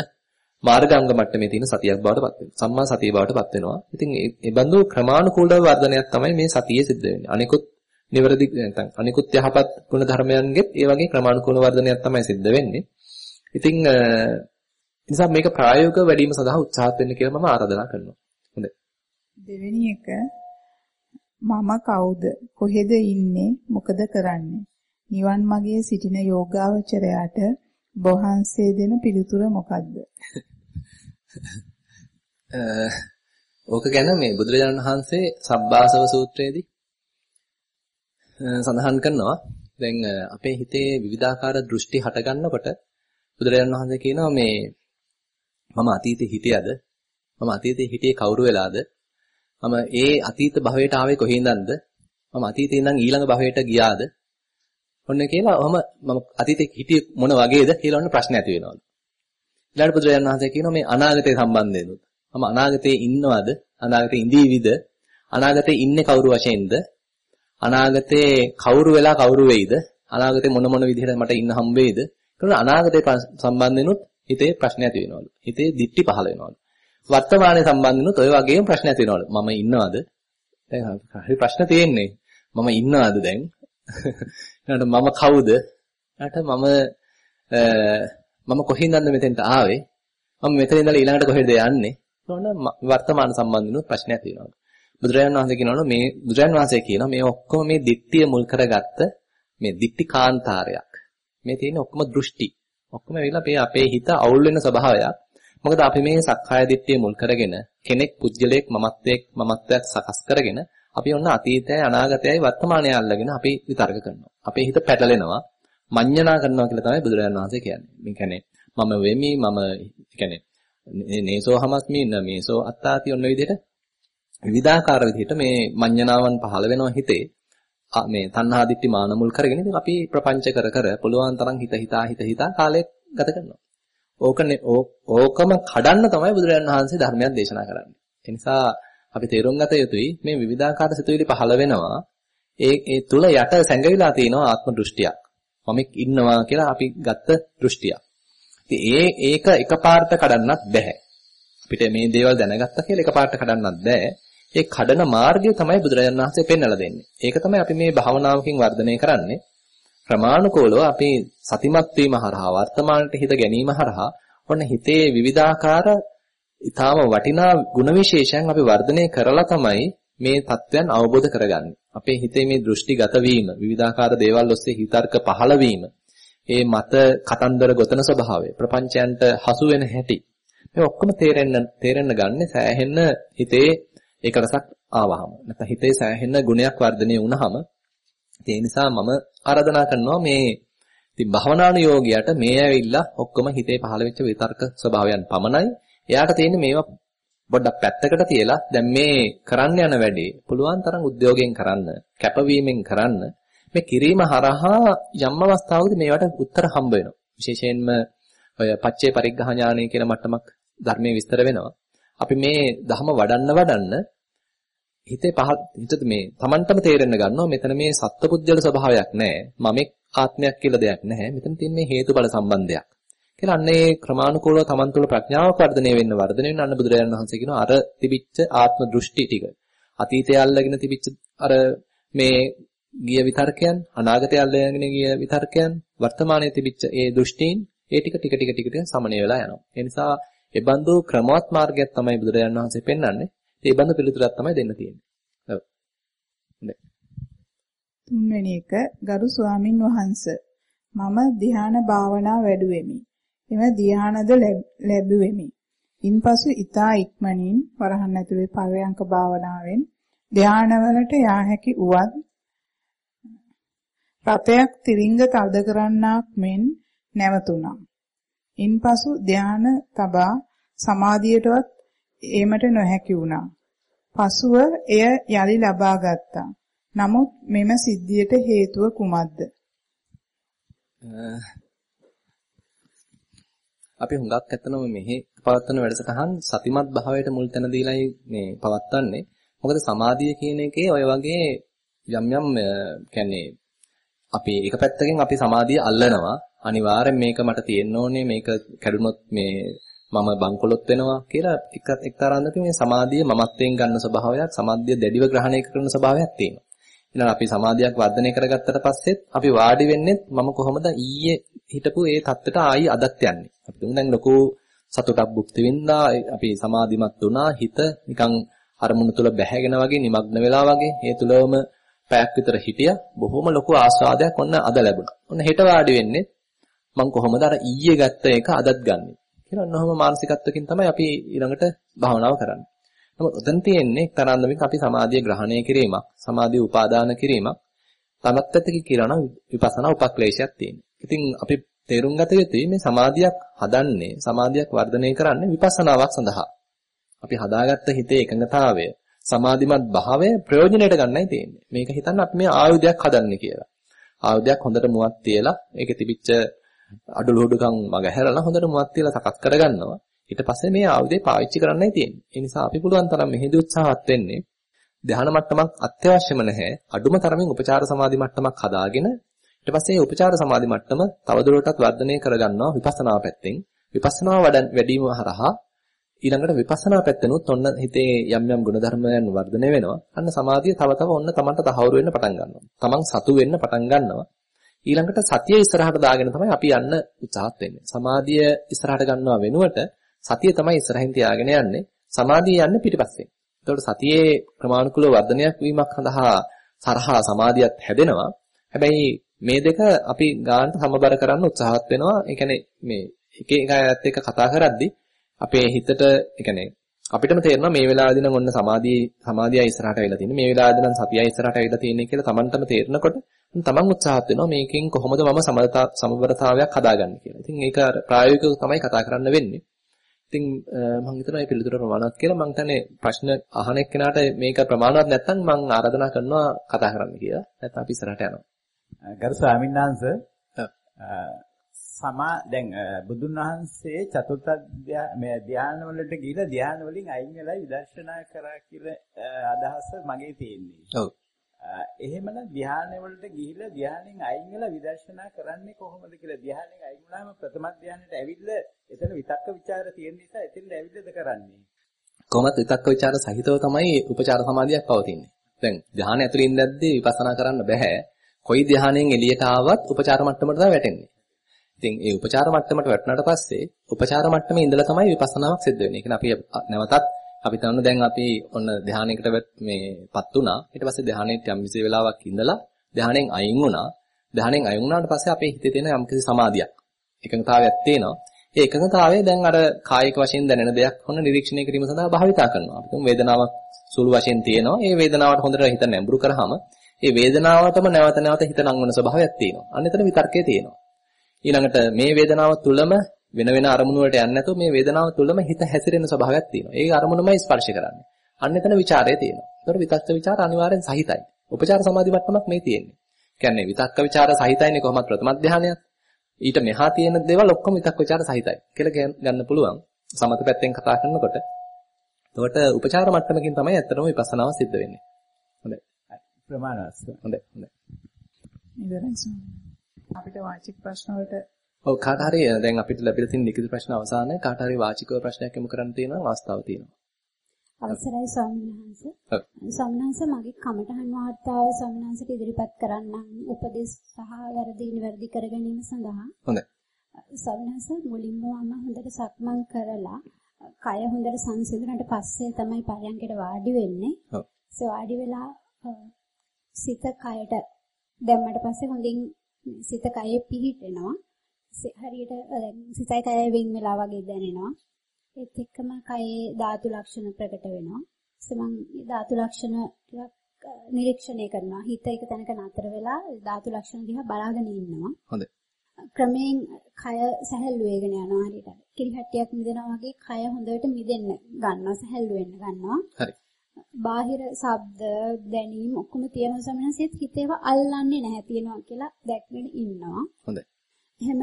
මාර්ගාංග මට්ටමේ තියෙන සතියක් බවට පත් වෙනවා. සම්මා සතිය බවට පත් වෙනවා. ඉතින් ඒ බඳු ක්‍රමානුකූල වර්ධනයක් තමයි මේ සතියේ සිද්ධ වෙන්නේ. අනිකුත් නිවැරදි නැත්නම් අනිකුත් යහපත් ගුණ ධර්මයන්ගෙත් ඒ වගේ ක්‍රමානුකූල වර්ධනයක් තමයි සිද්ධ වෙන්නේ. ඉතින් නිසා මේක ප්‍රායෝගිකව වැඩිම සඳහා උත්සාහ වෙන්න කියලා මම ආරාධනා කරනවා. හොඳයි. දෙවෙනි එක මම කවුද? කොහෙද ඉන්නේ? මොකද කරන්නේ? නිවන් මාගේ සිටින යෝගාවචරයාට බොහන්සේ දෙන පිළිතුර මොකද්ද? ඕක ගැන මේ බුදුරජාණන් වහන්සේ සබ්බාසව සූත්‍රයේදී සඳහන් කරනවා. දැන් අපේ හිතේ විවිධාකාර දෘෂ්ටි හට ගන්නකොට බුදුරජාණන් වහන්සේ කියනවා මේ මම අතීතේ හිටියද? මම අතීතේ හිටියේ කවුරු වෙලාද? මම ඒ අතීත භවයට ආවේ කොහේඳන්ද මම අතීතේ ඉඳන් ඊළඟ භවයට ගියාද? ඔන්න කියලා ඔහම මම අතීතේ හිටියේ මොන වගේද කියලා ඔන්න ප්‍රශ්න ඇති වෙනවලු ඊළඟ බුදුරජාණන් වහන්සේ කියනවා මේ අනාගතය සම්බන්ධයෙන්. මම අනාගතේ ඉන්නවද? අනාගතේ ඉඳීවිද? අනාගතේ ඉන්නේ කවුරු වශයෙන්ද? අනාගතේ කවුරු වෙලා කවුරු වෙයිද? අනාගතේ මොන මොන විදිහට මට ඉන්න හම්බ වෙයිද? කියලා අනාගතේ සම්බන්ධෙනුත් හිතේ ප්‍රශ්න ඇති වෙනවලු. හිතේ දික්ටි පහළ වෙනවලු. වර්තමානයේ සම්බන්ධෙනුත් ඔය වගේම ප්‍රශ්න ඇති වෙනවලු. මම ඉන්නවද? දැන් හරි ප්‍රශ්න තියෙන්නේ. මම ඉන්නවද දැන්? ඊට මම කවුද? ඊට මම මම කොහින්දද මෙතෙන්ට ආවේ? මම මෙතන ඉඳලා ඊළඟට කොහෙද යන්නේ? ඕන වර්තමාන සම්බන්ධිනුත් ප්‍රශ්නයක් තියෙනවා. බුදුරජාණන් වහන්සේ කියනවලු මේ බුදුරජාණන් වහන්සේ කියනවා මේ ඔක්කොම මේ දිට්ඨිය මුල් කරගත්ත මේ දිට්ඨි කාන්තාරයක්. මේ තියෙන ඔක්කොම දෘෂ්ටි. ඔක්කොම ඇවිල්ලා මේ අපේ හිත අවුල් වෙන ස්වභාවයක්. මොකද අපි මේ සක්කාය දිට්ඨිය මුල් කරගෙන කෙනෙක් පුජ්‍යලයක් මමත්වයක් මමත්වයක් සකස් කරගෙන අපි ඔන්න අතීතයයි අනාගතයයි වර්තමානයයි අල්ලගෙන අපි විතර්ක කරනවා අපේ හිත පැටලෙනවා මඤ්ඤණා කරනවා කියලා තමයි බුදුරජාණන් වහන්සේ කියන්නේ. මේ කියන්නේ මම වෙමි මම කියන්නේ නේසෝ හමස්මි නමේසෝ අත්තාති ඔන්න විදිහට විවිධාකාර විදිහට මේ මඤ්ඤණාවන් පහළ වෙනවා හිතේ. මේ තණ්හා දිට්ඨි මාන මුල් කරගෙන ඉතින් අපි ප්‍රපංච කර කර පුළුවන් තරම් හිත හිතා හිත හිතා කාලය ගත කරනවා. ඕකනේ ඕකම කඩන්න තමයි බුදුරජාණන් වහන්සේ ධර්මයක් දේශනා කරන්නේ. ඒ නිසා අපි තේරුම් ගත යුතුයි මේ විවිධාකාර සිතුවිලි පහළ වෙනවා. ඒ ඒ තුල යට සැඟවිලා තියෙනවා ආත්ම දෘෂ්ටියක්. මමෙක් ඉන්නවා කියලා අපි ගත්ත දෘෂ්ටියක්. ඉතින් ඒ ඒක එකපාරට කඩන්නත් බෑ. අපිට මේ දේවල් දැනගත්තා කියලා එකපාරට කඩන්නත් බෑ. ඒ කඩන මාර්ගය තමයි බුදුරජාණන් වහන්සේ පෙන්වලා දෙන්නේ. ඒක තමයි අපි මේ භාවනාවකින් වර්ධනය කරන්නේ. ප්‍රමාණිකෝලව අපි සතිමත් වීම හරහා වර්තමානට හිත ගැනීම හරහා ඔන්න හිතේ විවිධාකාර ඊටාම වටිනා ಗುಣවිශේෂයන් අපි වර්ධනය කරලා තමයි මේ தත්වයන් අවබෝධ කරගන්නේ. අපේ හිතේ මේ දෘෂ්ටිගත වීම, විවිධාකාර දේවල් ඔස්සේ හිතර්ක පහළ වීම, මේ මත කතන්දර ගොතන ස්වභාවය, ප්‍රපංචයන්ට හසු වෙන හැටි. මේ ඔක්කොම තේරෙන්න තේරෙන්න ගන්න සෑහෙන්න හිතේ ඒක රසක් ආවහම. නැත්නම් හිතේ සෑහෙන්න ගුණයක් වර්ධනය වුණහම ඒ නිසා මම ආරාධනා කරනවා මේ ඉතින් භවනානුയോഗයට මේ ඇවිල්ලා ඔක්කොම හිතේ පහළ වෙච්ච විතර්ක ස්වභාවයන් පමණයි එයාට තියෙන්නේ මේවා පොඩ්ඩක් පැත්තකට තියලා දැන් මේ කරන්න යන වැඩේ පුළුවන් තරම් උද්‍යෝගයෙන් කරන්න, කැපවීමෙන් කරන්න මේ කිරීම හරහා යම් අවස්ථාවකදී මේවට උත්තර හම්බ වෙනවා. විශේෂයෙන්ම ඔය පච්චේ පරිග්‍රහ ඥානය කියන මට්ටමක් ධර්මයේ විස්තර වෙනවා. අපි මේ ධහම වඩන්න වඩන්න හිතේ පහ හිතට මේ Tamanටම තේරෙන්න ගන්නවා මෙතන මේ සත්පුද්ගල ස්වභාවයක් නැහැ. මමෙක් ආත්මයක් කියලා දෙයක් නැහැ. මෙතන තියෙන මේ හේතුඵල සම්බන්ධයක්. කියලා අන්නේ ක්‍රමානුකූලව Taman තුළ ප්‍රඥාවක් වර්ධනය වෙන්න වර්ධනය වෙන්න අන්න බුදුරජාණන් වහන්සේ කියනවා අර තිබිච්ච ආත්ම දෘෂ්ටි ටික. අතීතය අල්ලගෙන තිබිච්ච අර මේ ගිය විතර්කයන්, අනාගතය අල්ලගෙන ගිය විතර්කයන්, වර්තමානයේ තිබිච්ච ඒ දෘෂ්ටීන් ඒ ටික ටික ටික ටික ටික සමනය වෙලා යනවා. ඒ නිසා ඒ බඳු ක්‍රමවත් මාර්ගයක් තමයි බුදුරජාණන් වහන්සේ පෙන්වන්නේ. ඒ බඳු පිළිතුරක් තමයි දෙන්න තියෙන්නේ. ඔව්. හොඳයි. තුන්වෙනි එක ගරු ස්වාමින් වහන්සේ මම ධ්‍යාන භාවනා වැඩුවෙමි. එම ධ්‍යානද ලැබුවෙමි. ඉන්පසු ඊතා ඉක්මනින් වරහන් ඇතුලේ පරයන්ක භාවනාවෙන් ධ්‍යානවලට යා හැකි උවත් රතයක් තිරිංග තද කරන්නාක් මෙන් නැවතුණා. ඉන්පසු ධාන තබා සමාධියටවත් ඒමට නොහැකි වුණා. පසුව එය යලි ලබා ගත්තා. නමුත් මෙම සිද්ධියට හේතුව කුමක්ද? අපි හුඟක් ඇත්තනම මෙහි පවත්වන වැඩසටහන් සතිමත් භාවයට මුල් තැන දීලායි මේ පවත්වන්නේ. මොකද සමාධිය කියන එකේ ඔය වගේ යම් යම් කියන්නේ අපි එක පැත්තකින් අපි සමාධිය අල්ලනවා. අනිවාර්යෙන් මේක මට තියෙන්න ඕනේ මේක කැඩුනොත් මේ මම බංකොලොත් වෙනවා කියලා එක එක්තරාන්දක මේ සමාධිය මමත්වයෙන් ගන්න ස්වභාවයක් සමාධිය දැඩිව ග්‍රහණය කරන ස්වභාවයක් තියෙනවා. ඊළඟ අපි සමාධියක් වර්ධනය කරගත්තට පස්සෙත් අපි වාඩි වෙන්නේ මම කොහොමද ඊයේ හිටපු ඒ தත්තට ආයි අදත් යන්නේ. අපි තුන් දැන් ලොකු සතුටක් භුක්ති විඳා අපි සමාධිමත් වුණා හිත නිකන් අරමුණු තුල බැහැගෙන වගේ නිමග්න වෙලා වගේ ඒ තුලම පැයක් විතර හිටියා බොහොම ලොකු ආස්වාදයක් ඔන්න අද ලැබුණා. ඔන්න හෙට වාඩි වෙන්නේ මම කොහොමද අර ඊයේ ගත්ත එක අදත් ගන්නෙ කියලා ඔන්නෝම මානසිකත්වකින් තමයි අපි ඊළඟට භාවනාව කරන්නේ. නමුත් උතන තියෙන්නේ තරන්දමින් අපි සමාධිය ග්‍රහණය කිරීමක්, සමාධිය උපාදාන කිරීමක්. තමත් පැත්තකින් කියනවා විපස්සනා උපක්ලේශයක් තියෙනවා. ඉතින් අපි තේරුම් ගත යුතුයි මේ සමාධියක් හදන්නේ, සමාධියක් වර්ධනය කරන්නේ විපස්සනාවක් සඳහා. අපි හදාගත්ත හිතේ එකඟතාවය, සමාධිමත් භාවය ප්‍රයෝජනෙට ගන්නයි තියෙන්නේ. මේක හිතන්න අපි මේ ආයුධයක් හදන්නේ කියලා. ආයුධයක් හොඳට මුවත් තියලා ඒකේ තිබිච්ච අඩලුඩුකම් මග හැරලා හොඳට මුවත් තියලා සකස් කරගන්නවා. ඊට පස්සේ මේ ආයුධය පාවිච්චි කරන්නයි තියෙන්නේ. ඒ නිසා අපි පුළුවන් තරම් මෙහිදී උත්සාහවත් වෙන්නේ ධ්‍යාන මට්ටමක් අත්‍යවශ්‍යම නැහැ. අඩුම තරමින් උපචාර සමාධි මට්ටමක් හදාගෙන ඊට පස්සේ මේ උපචාර සමාධි මට්ටම තවදුරටත් වර්ධනය කරගන්නවා විපස්සනා පැත්තෙන්. විපස්සනා වැඩිම හරහා ඊළඟට විපස්සනා පැත්තනොත් ඔන්න හිතේ යම් යම් ගුණධර්මයන් වර්ධනය වෙනවා. අන්න සමාධිය තව තව ඔන්න තමන්ට තහවුරු වෙන්න පටන් ගන්නවා. තමන් සතු වෙන්න පටන් ගන්නවා. ඊළඟට සතිය ඉස්සරහට දාගෙන තමයි අපි යන්න උත්සාහත් වෙන්නේ. සමාධිය ඉස්සරහට ගන්නවා වෙනුවට සතිය තමයි ඉස්සරහින් තියාගෙන යන්නේ. සමාධිය යන්නේ පිටිපස්සෙන්. එතකොට සතියේ ක්‍රමානුකූල වර්ධනයක් වීමක් සඳහා සරහා සමාධියත් හැදෙනවා. හැබැයි මේ දෙක අපි ගානට සමබර කරන්න උත්සාහත් වෙනවා. ඒ කියන්නේ මේ එක එක අයත් එක්ක කතා කරද්දී අපේ හිතට ඒ කියන්නේ අපිටම තේරෙනවා මේ වෙලාවේදී නම් ඔන්න සමාධිය සමාධියයි ඉස්සරහට වෙලා තියෙන්නේ. මේ වෙලාවේදී නම් සතියයි ඉස්සරහට වෙලා තියෙන්නේ කියලා Tamanටම තේරෙනකොට තමන් උත්සාහත් වෙනවා මේකෙන් කොහොමද මම සමබරතාවයක් හදාගන්නේ කියලා. ඉතින් ඒක ප්‍රායෝගිකව තමයි කතා කරන්න වෙන්නේ. ඉතින් මම හිතනවා මේ පිළිතුර ප්‍රමාණවත් කියලා මම හිතන්නේ ප්‍රශ්න අහන එක්කෙනාට මේක ප්‍රමාණවත් නැත්නම් මම ආරාධනා කරනවා කතා කරන්න කියලා. නැත්නම් අපි ඉස්සරහට යනවා. ගරු ස්වාමීන් වහන්සේ සමා දැන් බුදුන් වහන්සේ චතුර්ථ මේ ධානය වලට ගිහිලා ධානය වලින් අයින් වෙලා විදර්ශනා කරා කියලා අදහස මගේ තියෙන්නේ. ඔව්. එහෙමනම් ධානය වලට ගිහිලා ධානයෙන් අයින් වෙලා විදර්ශනා කරන්නේ කොහොමද කියලා ධානයෙන් අයින් වුණාම ප්‍රථම ධානයට ඇවිල්ලා එතන විතක්ක ਵਿਚාර තියෙන නිසා එතෙන්ද ඇවිල්ලාද කරන්නේ. කොහොමද විතක්ක ਵਿਚාර සහිතව තමයි උපචාර සමාධියක් පවතින්නේ. දැන් ධානය ඇතුළේ ඉඳද්දී විපස්සනා කරන්න බෑ. කොයි ධානයෙන් එළියට ආවත් උපචාර මට්ටමට තමයි වැටෙන්නේ ඉතින් ඒ උපචාර මට්ටමට වැටුණාට පස්සේ උපචාර මට්ටමේ ඉඳලා තමයි විපස්සනාවක් සිද්ධ වෙන්නේ. ඒ කියන්නේ අපි නැවතත් අපි තනන දැන් අපි ඔන්න ධානයකට මේපත් වුණා. ඊට පස්සේ ධානයට යම් කිසි වෙලාවක් ඉඳලා ධානයෙන් අයින් වුණා. ධානයෙන් අයින් වුණාට පස්සේ අපේ හිතේ තියෙන යම් කිසි සමාධියක් එකඟතාවයක් තියෙනවා. ඒ එකඟතාවය දැන් අර කායික වශයෙන් දැනෙන දෙයක් හොන්න නිරීක්ෂණය කිරීම සඳහා භාවිතා කරනවා. අපි වේදනාවක් සුළු වශයෙන් තියෙනවා. ඒ වේදනාවට හොඳට හිත නැඹුරු කරාම ඒ වේදනාවටම නැවත නැවත හිත නංවන ස්වභාවයක් තියෙනවා. අන්න එතන විතර්කයේ තියෙනවා. ඊළඟට මේ වේදනාව තුළම වෙන වෙන අරමුණු වලට යන්නේ නැතුව මේ වේදනාව තුළම හිත හැසිරෙන ස්වභාවයක් තියෙනවා. ඒ අරමුණමයි ස්පර්ශ කරන්නේ. අන්න එතන ਵਿਚාරය තියෙනවා. ඒතර විතක්ක ਵਿਚාර අනිවාර්යෙන් සහිතයි. උපචාර සමාධි මට්ටමක් මේ තියෙන්නේ. කියන්නේ විතක්ක ਵਿਚාර සහිතයිනේ කොහොමද ප්‍රථම ධානයත්. ඊට මෙහා තියෙන දේවල් ඔක්කොම විතක්ක ਵਿਚාර සහිතයි කියලා ගන්න පුළුවන්. සමත පැත්තෙන් කතා කරනකොට. එතකොට උපචාර මට්ටමකින් තමයි ඇත්තටම විපස්සනාව සිද්ධ වෙන්නේ. හොඳයි. ප්‍රමාණවත්. හොඳයි. හොඳයි. ඉවරයි අපිට වාචික ප්‍රශ්න වලට ඔව් කාට හරි දැන් අපිට ලැබිලා තියෙන ලිඛිත ප්‍රශ්න අවසానයි කාට හරි වාචිකව ප්‍රශ්නයක් යොමු කරන්න තියෙනවා අවස්ථාව තියෙනවා. අවසරයි ස්වාමීන් වහන්සේ. ස්වාමීන් වහන්සේ මගේ කමඨහන් වාර්තාව ස්වාමීන් වහන්සේට ඉදිරිපත් කරන්නම් උපදේශ සහ වැරදි නිවැරදි කර ගැනීම සඳහා. හොඳයි. ස්වාමීන් වහන්සේ මුලින්ම මම හොඳට සක්මන් කරලා කය හොඳට සංසිඳුණාට පස්සේ තමයි පරයන්කට වාඩි වෙන්නේ. ඔව්. ඒ වාඩි වෙලා සිත කයට දැම්මට පස්සේ හොඳින් සිත කයේ පිහිටෙනවා. හරියට සිතයි කයයි වෙන් වෙලා වගේ දැනෙනවා. ඒත් එක්කම කයේ ධාතු ලක්ෂණ ප්‍රකට වෙනවා. සමන් ධාතු ලක්ෂණ ටිකක් නිරීක්ෂණය කරනවා. හිත එක තැනක නතර වෙලා ධාතු ලක්ෂණ දිහා බලාගෙන ඉන්නවා. හොඳයි. ක්‍රමයෙන් කය සැහැල්ලු වෙගෙන යනවා හරියට. කිරිහට්ටියක් මිදෙනවා වගේ කය හොඳට මිදෙන්න ගන්නවා සැහැල්ලු වෙන්න ගන්නවා. හරි. බාහිර ශබ්ද දැනීම් ඔක්කොම තියෙන සමනසෙත් හිතේව අල්ලන්නේ නැහැ තියෙනවා කියලා දැක්ගෙන ඉන්නවා. හොඳයි. එහෙම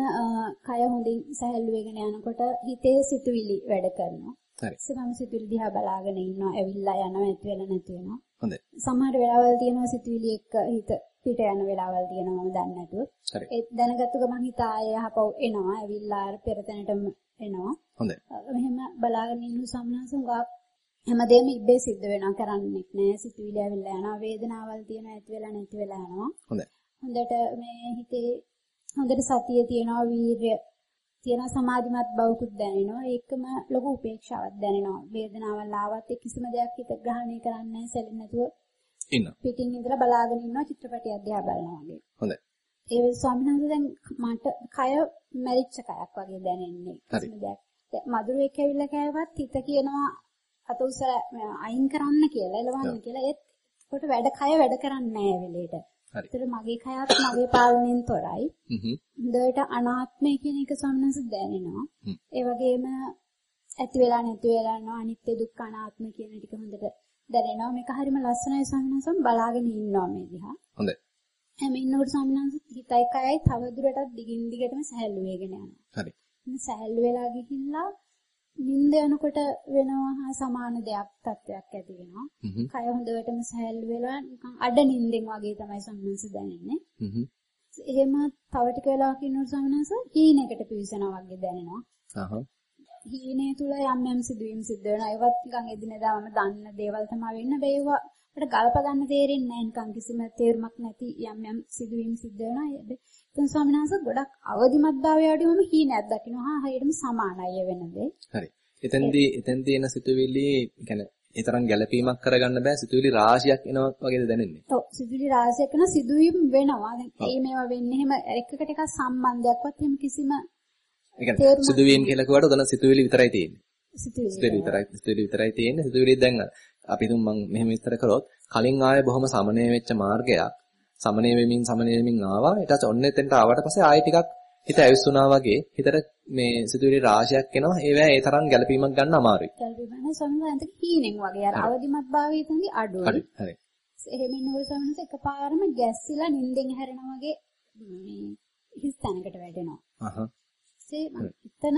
කය හොඳින් සැහැල්ලු වෙගෙන යනකොට හිතේ සිතුවිලි වැඩ කරනවා. හරි. සමම සිතුවිලි දිහා බලාගෙන ඉන්නවා. ඇවිල්ලා යනවා ඇති වෙලා නැති වෙනවා. හොඳයි. සමහර වෙලාවල් තියෙනවා සිතුවිලි එක්ක හිත පිට යන වෙලාවල් තියෙනවා මම දන්නේ නැතුව. හරි. ඒ දැනගත්තු ගමන් හිත ආයෙ යහපව් එනවා. ඇවිල්ලා අර පෙර තැනටම එනවා. හොඳයි. මෙහෙම බලාගෙන ඉන්න සම්මාසම් ගා හැමදේම ඉබ්බේ සිද්ධ වෙනවා කරන්නෙක් නෑ. සිතුවිලි ඇවිල්ලා යනවා. වේදනාවල් තියෙනවා ඇති වෙලා නැති වෙලා යනවා. හොඳයි. හොඳට මේ හිතේ හොඳට සතිය තියෙනවා වීර්ය තියෙන සමාධිමත් බවකුත් දැනෙනවා. ඒකම ලොකු උපේක්ෂාවක් දැනෙනවා. වේදනාවල් ආවත් ඒ කිසිම දෙයක් හිත ග්‍රහණය කරන්නේ නැහැ සැලෙන්නේ නැතුව ඉන්නවා. පිටින් ඉඳලා බලාගෙන ඉන්නවා චිත්‍රපටියක් දිහා බලනවා වගේ. හොඳයි. ඒ ස්වාමීන් වහන්සේ දැන් මට කය මැරිච්ච කයක් වගේ දැනෙන්නේ. කිසිම දෙයක්. මధుරෙක් ඇවිල්ලා කෑවත් හිත කියනවා අත උසල අයින් කරන්න කියලා එලවන්න කියලා ඒත් කොට වැඩ කය වැඩ කරන්නේ නැහැ වෙලෙට. ඒතර මගේ කයත් මගේ පාලනයෙන් තොරයි. හොඳට අනාත්මය කියන එක සම්නස දැනෙනවා. ඒ වගේම ඇති වෙලා නැති වෙලා යනවා අනිත්‍ය දුක්ඛ අනාත්ම කියන ටික හොඳට දැනෙනවා. මේක හරිම ලස්සනයි සම්නසම් බලාගෙන ඉන්නවා මේ දිහා. හොඳයි. හැම ඉන්නකොට සම්නස හිතයි කයයි තව දුරටත් දිගින් දිගටම සැහැල්ලු වෙගෙන යනවා. හරි. සැහැල්ලු වෙලා ගිහිල්ලා නිින්ද යනකොට වෙනවා හා සමාන දෙයක් තත්වයක් ඇති වෙනවා. කය හොඳටම සැහැල්ලු වෙලා නිකන් අඩ නිින්දෙන් වගේ තමයි සම්මන්ස දැනෙන්නේ. හ්ම් එහෙම තව ටික වෙලාවක ඉන්නකොට සම්මන්ස හීනයකට පිවිසෙනවා වගේ දැනෙනවා. අහහ හීනේ තුල යම් යම් සිදුවීම් සිද්ධ වෙනවා. ඒවත් නිකන් එදිනෙදාම දන්න දේවල් තමයි වෙන්න බේවා. අපිට ගල්ප ගන්න තේරෙන්නේ නැහැ නිකන් කිසිම තේරුමක් නැති යම් යම් සිදුවීම් සිද්ධ වෙනවා. දැන් ස්වාමීන් වහන්සේ ගොඩක් අවදිමත්භාවය අඩු වුම හීනයක් දකින්නවා. හරියටම සමානයි වෙනදේ. හරි. එතෙන්දී එතෙන්දී එන සිතුවිලි කියන්නේ ඒ තරම් ගැළපීමක් කරගන්න බෑ සිතුවිලි රාශියක් එනවා වගේද දැනෙන්නේ. ඔව් සිතුවිලි රාශියක් එන සිදුවීම් වෙනවා. දැන් මේවා වෙන්නේ එහෙම එකකට එකක් සම්බන්ධයක්වත් එහෙම කිසිම ඒ කියන්නේ සිදුවීම් කියලා කියවට උදන සිතුවිලි විතරයි තියෙන්නේ. සිතුවිලි විතරයි සිතුවිලි විතරයි තියෙන්නේ. සිතුවිලි දැන් අපි තුන් මම මෙහෙම විස්තර කළොත් කලින් ආයේ බොහොම සමනය වෙච්ච මාර්ගයක් සමනය වෙමින් සමනය වෙමින් ආවා. ඊට පස්සේ ඔන්න එතෙන්ට ආවට පස්සේ ආයෙ ටිකක් හිත ඇවිස්සුනා වගේ හිතට මේ සිතුවිලි රාශියක් එනවා. ඒවැ ඒ තරම් ගැළපීමක් ගන්න අමාරුයි. කල්පිබන සමහරවිට හීනෙන් වගේ අර අවදිමත් භාවයේ තනදි හරි අඩුයි. හරි. එහෙම ඉන්නකොට සමහරවිට එකපාරම ගැස්සිලා නිින්දෙන් හැරෙනා වගේ මේ හිස් තැනකට වැටෙනවා. අහහ ඊපස්සේ මම එතන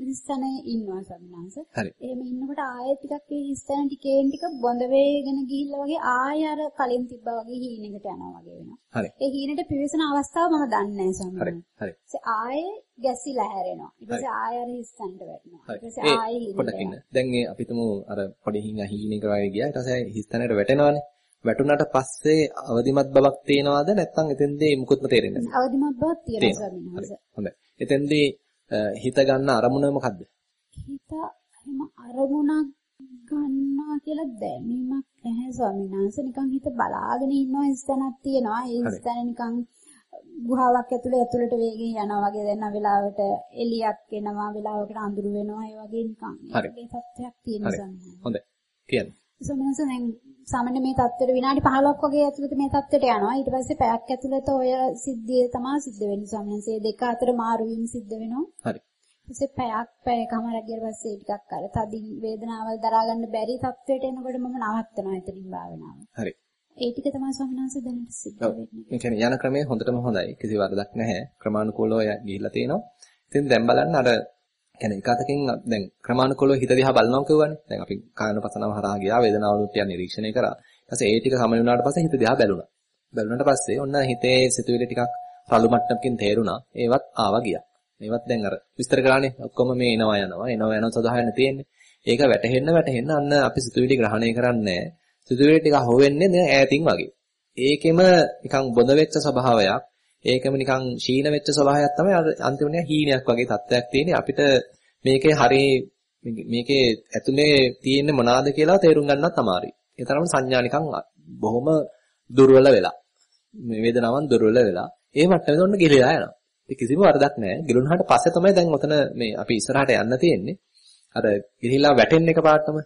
හිස් තැනේ ඉන්නවා සම්මාංශ. එහෙම ඉන්නකොට ආයෙ ටිකක් ඒ හිස් තැන ටිකෙන් ටික බොඳ වේගෙන ගිහිල්ලා වගේ ආයෙ අර කලින් තිබ්බා වගේ හීනෙකට යනවා වගේ වෙනවා. ඒ හීනෙට පිවිසෙන අවස්ථාව මම දන්නේ නැහැ. සම්මාංශ. හරි. ආයෙ ගැස්සිලා හැරෙනවා. ඊට. පස්සේ ආයෙ අර හිස් තැනට වැටෙනවා. ඊට පස්සේ ආයෙ ඒ පොඩ්ඩක් ඉන්න. දැන් මේ අපි තුමු අර පොඩි හිඟා හීනෙක වගේ ගියා. ඊට පස්සේ හිස්තැනට වැටෙනවානේ. වැටුණාට පස්සේ අවදිමත් බවක් තේනවද නැත්නම් එතෙන්දී මුකුත්ම තේරෙන්නේ නැහැ. අවදිමත් බවක් තියෙනවා. ස්වාමීන්. වහන්සේ. හොඳයි. එතෙන්දී හිත ගන්න අරමුණ මොකද්ද? හිත එහෙම අරමුණක් ගන්නවා කියලා දැනීමක් නැහැ ස්වාමීන් වහන්සේ. නිකන් හිත බලාගෙන ඉන්නවා ස්තනක් තියෙනවා. ඒ. ස්තන නිකන් ගුහාවක් ඇතුලේ ඇතුලට වේගෙන් යනවා වගේ දැන් වෙලාවට එළියක් එනවා වෙලාවකට අඳුරු වෙනවා ඒ වගේ නිකන්. ඒ තත්ත්වයක් තියෙන හරි. ස්වාමීන් වහන්සේ. හොඳයි. කියන්න. සමහරවිට දැන් සාමාන්‍ය මේ තත්ත්වෙට විනාඩි 15ක් වගේ ඇතුළත මේ තත්ත්වයට යනවා. ඊට පස්සේ පැයක් ඇතුළත ඔය සිද්ධිය තමයි සිද්ධ වෙන්නේ ස්වාමීන් වහන්සේ. දෙක අතර මාරු වීම සිද්ධ වෙනවා. හරි. ඊපස්සේ පැයක් පැයකමාරක් ගිය පස්සේ ටිකක් අර තදින් වේදනාවල් දරා ගන්න බැරි තත්ත්වයට එනකොට මම නවත්තනවා එතනින් භාවනාව. හරි. ඒ ටික තමයි ස්වාමීන් වහන්සේ දැනට සිද්ධ. වෙන්නේ. ඒ කියන්නේ යන ක්‍රමය හොඳටම හොඳයි. කිසි වරදක් නැහැ. ක්‍රමානුකූලව ගිහිල්ලා තියෙනවා. ඉතින් දැන් බලන්න අර කියන්නේ එක අතකින් දැන් ක්‍රමානුකූලව හිත දිහා බලනවා කියවනේ. දැන් අපි කායනපසනාව හරහා ගියා වේදනාවලුත් ටික නිරීක්ෂණය කරා. ඊට පස්සේ ඒ ටික සමන වුණාට පස්සේ හිත දිහා බැලුණා. බැලුණාට පස්සේ ඔන්න හිතේ සිතුවිලි ටිකක් රළු මට්ටමකින් තේරුණා. ඒවත් ආවා ගියා. ඒවත් දැන් අර විස්තර කරානේ ඔක්කොම මේ එනවා යනවා එනවා යනවා සදාහයන තියෙන්නේ. ඒක වැටහෙන්න වැටහෙන්න අන්න අපි සිතුවිලි ග්‍රහණය කරන්නේ සිතුවිලි ටික හොවෙන්නේ දැන් ඈතින් වගේ. ඒකෙම නිකන් බොඳ වෙච්ච ස්වභාවයක් ඒකම නිකන් ශීන වෙච්ච ස්වභාවයක් තමයි අර අන්තිමට හීනයක් වගේ තත්ත්වයක් තියෙන්නේ අපිට මේකේ හරි මේකේ ඇතුලේ තියෙන්නේ මොනවාද කියලා තේරුම් ගන්නත් අමාරුයි. ඒ තරම සංඥා නිකන් බොහොම දුර්වල වෙලා. මේ වේදනාවන් දුර්වල වෙලා ඒ මට්ටමේ ඔන්න ගිලිලා යනවා. ඒ කිසිම වරදක් නැහැ. ගිලුණාට පස්සේ තමයි දැන් ඔතන මේ අපි ඉස්සරහට යන්න තියෙන්නේ. අර ගිලිලා වැටෙන්න එක පාටම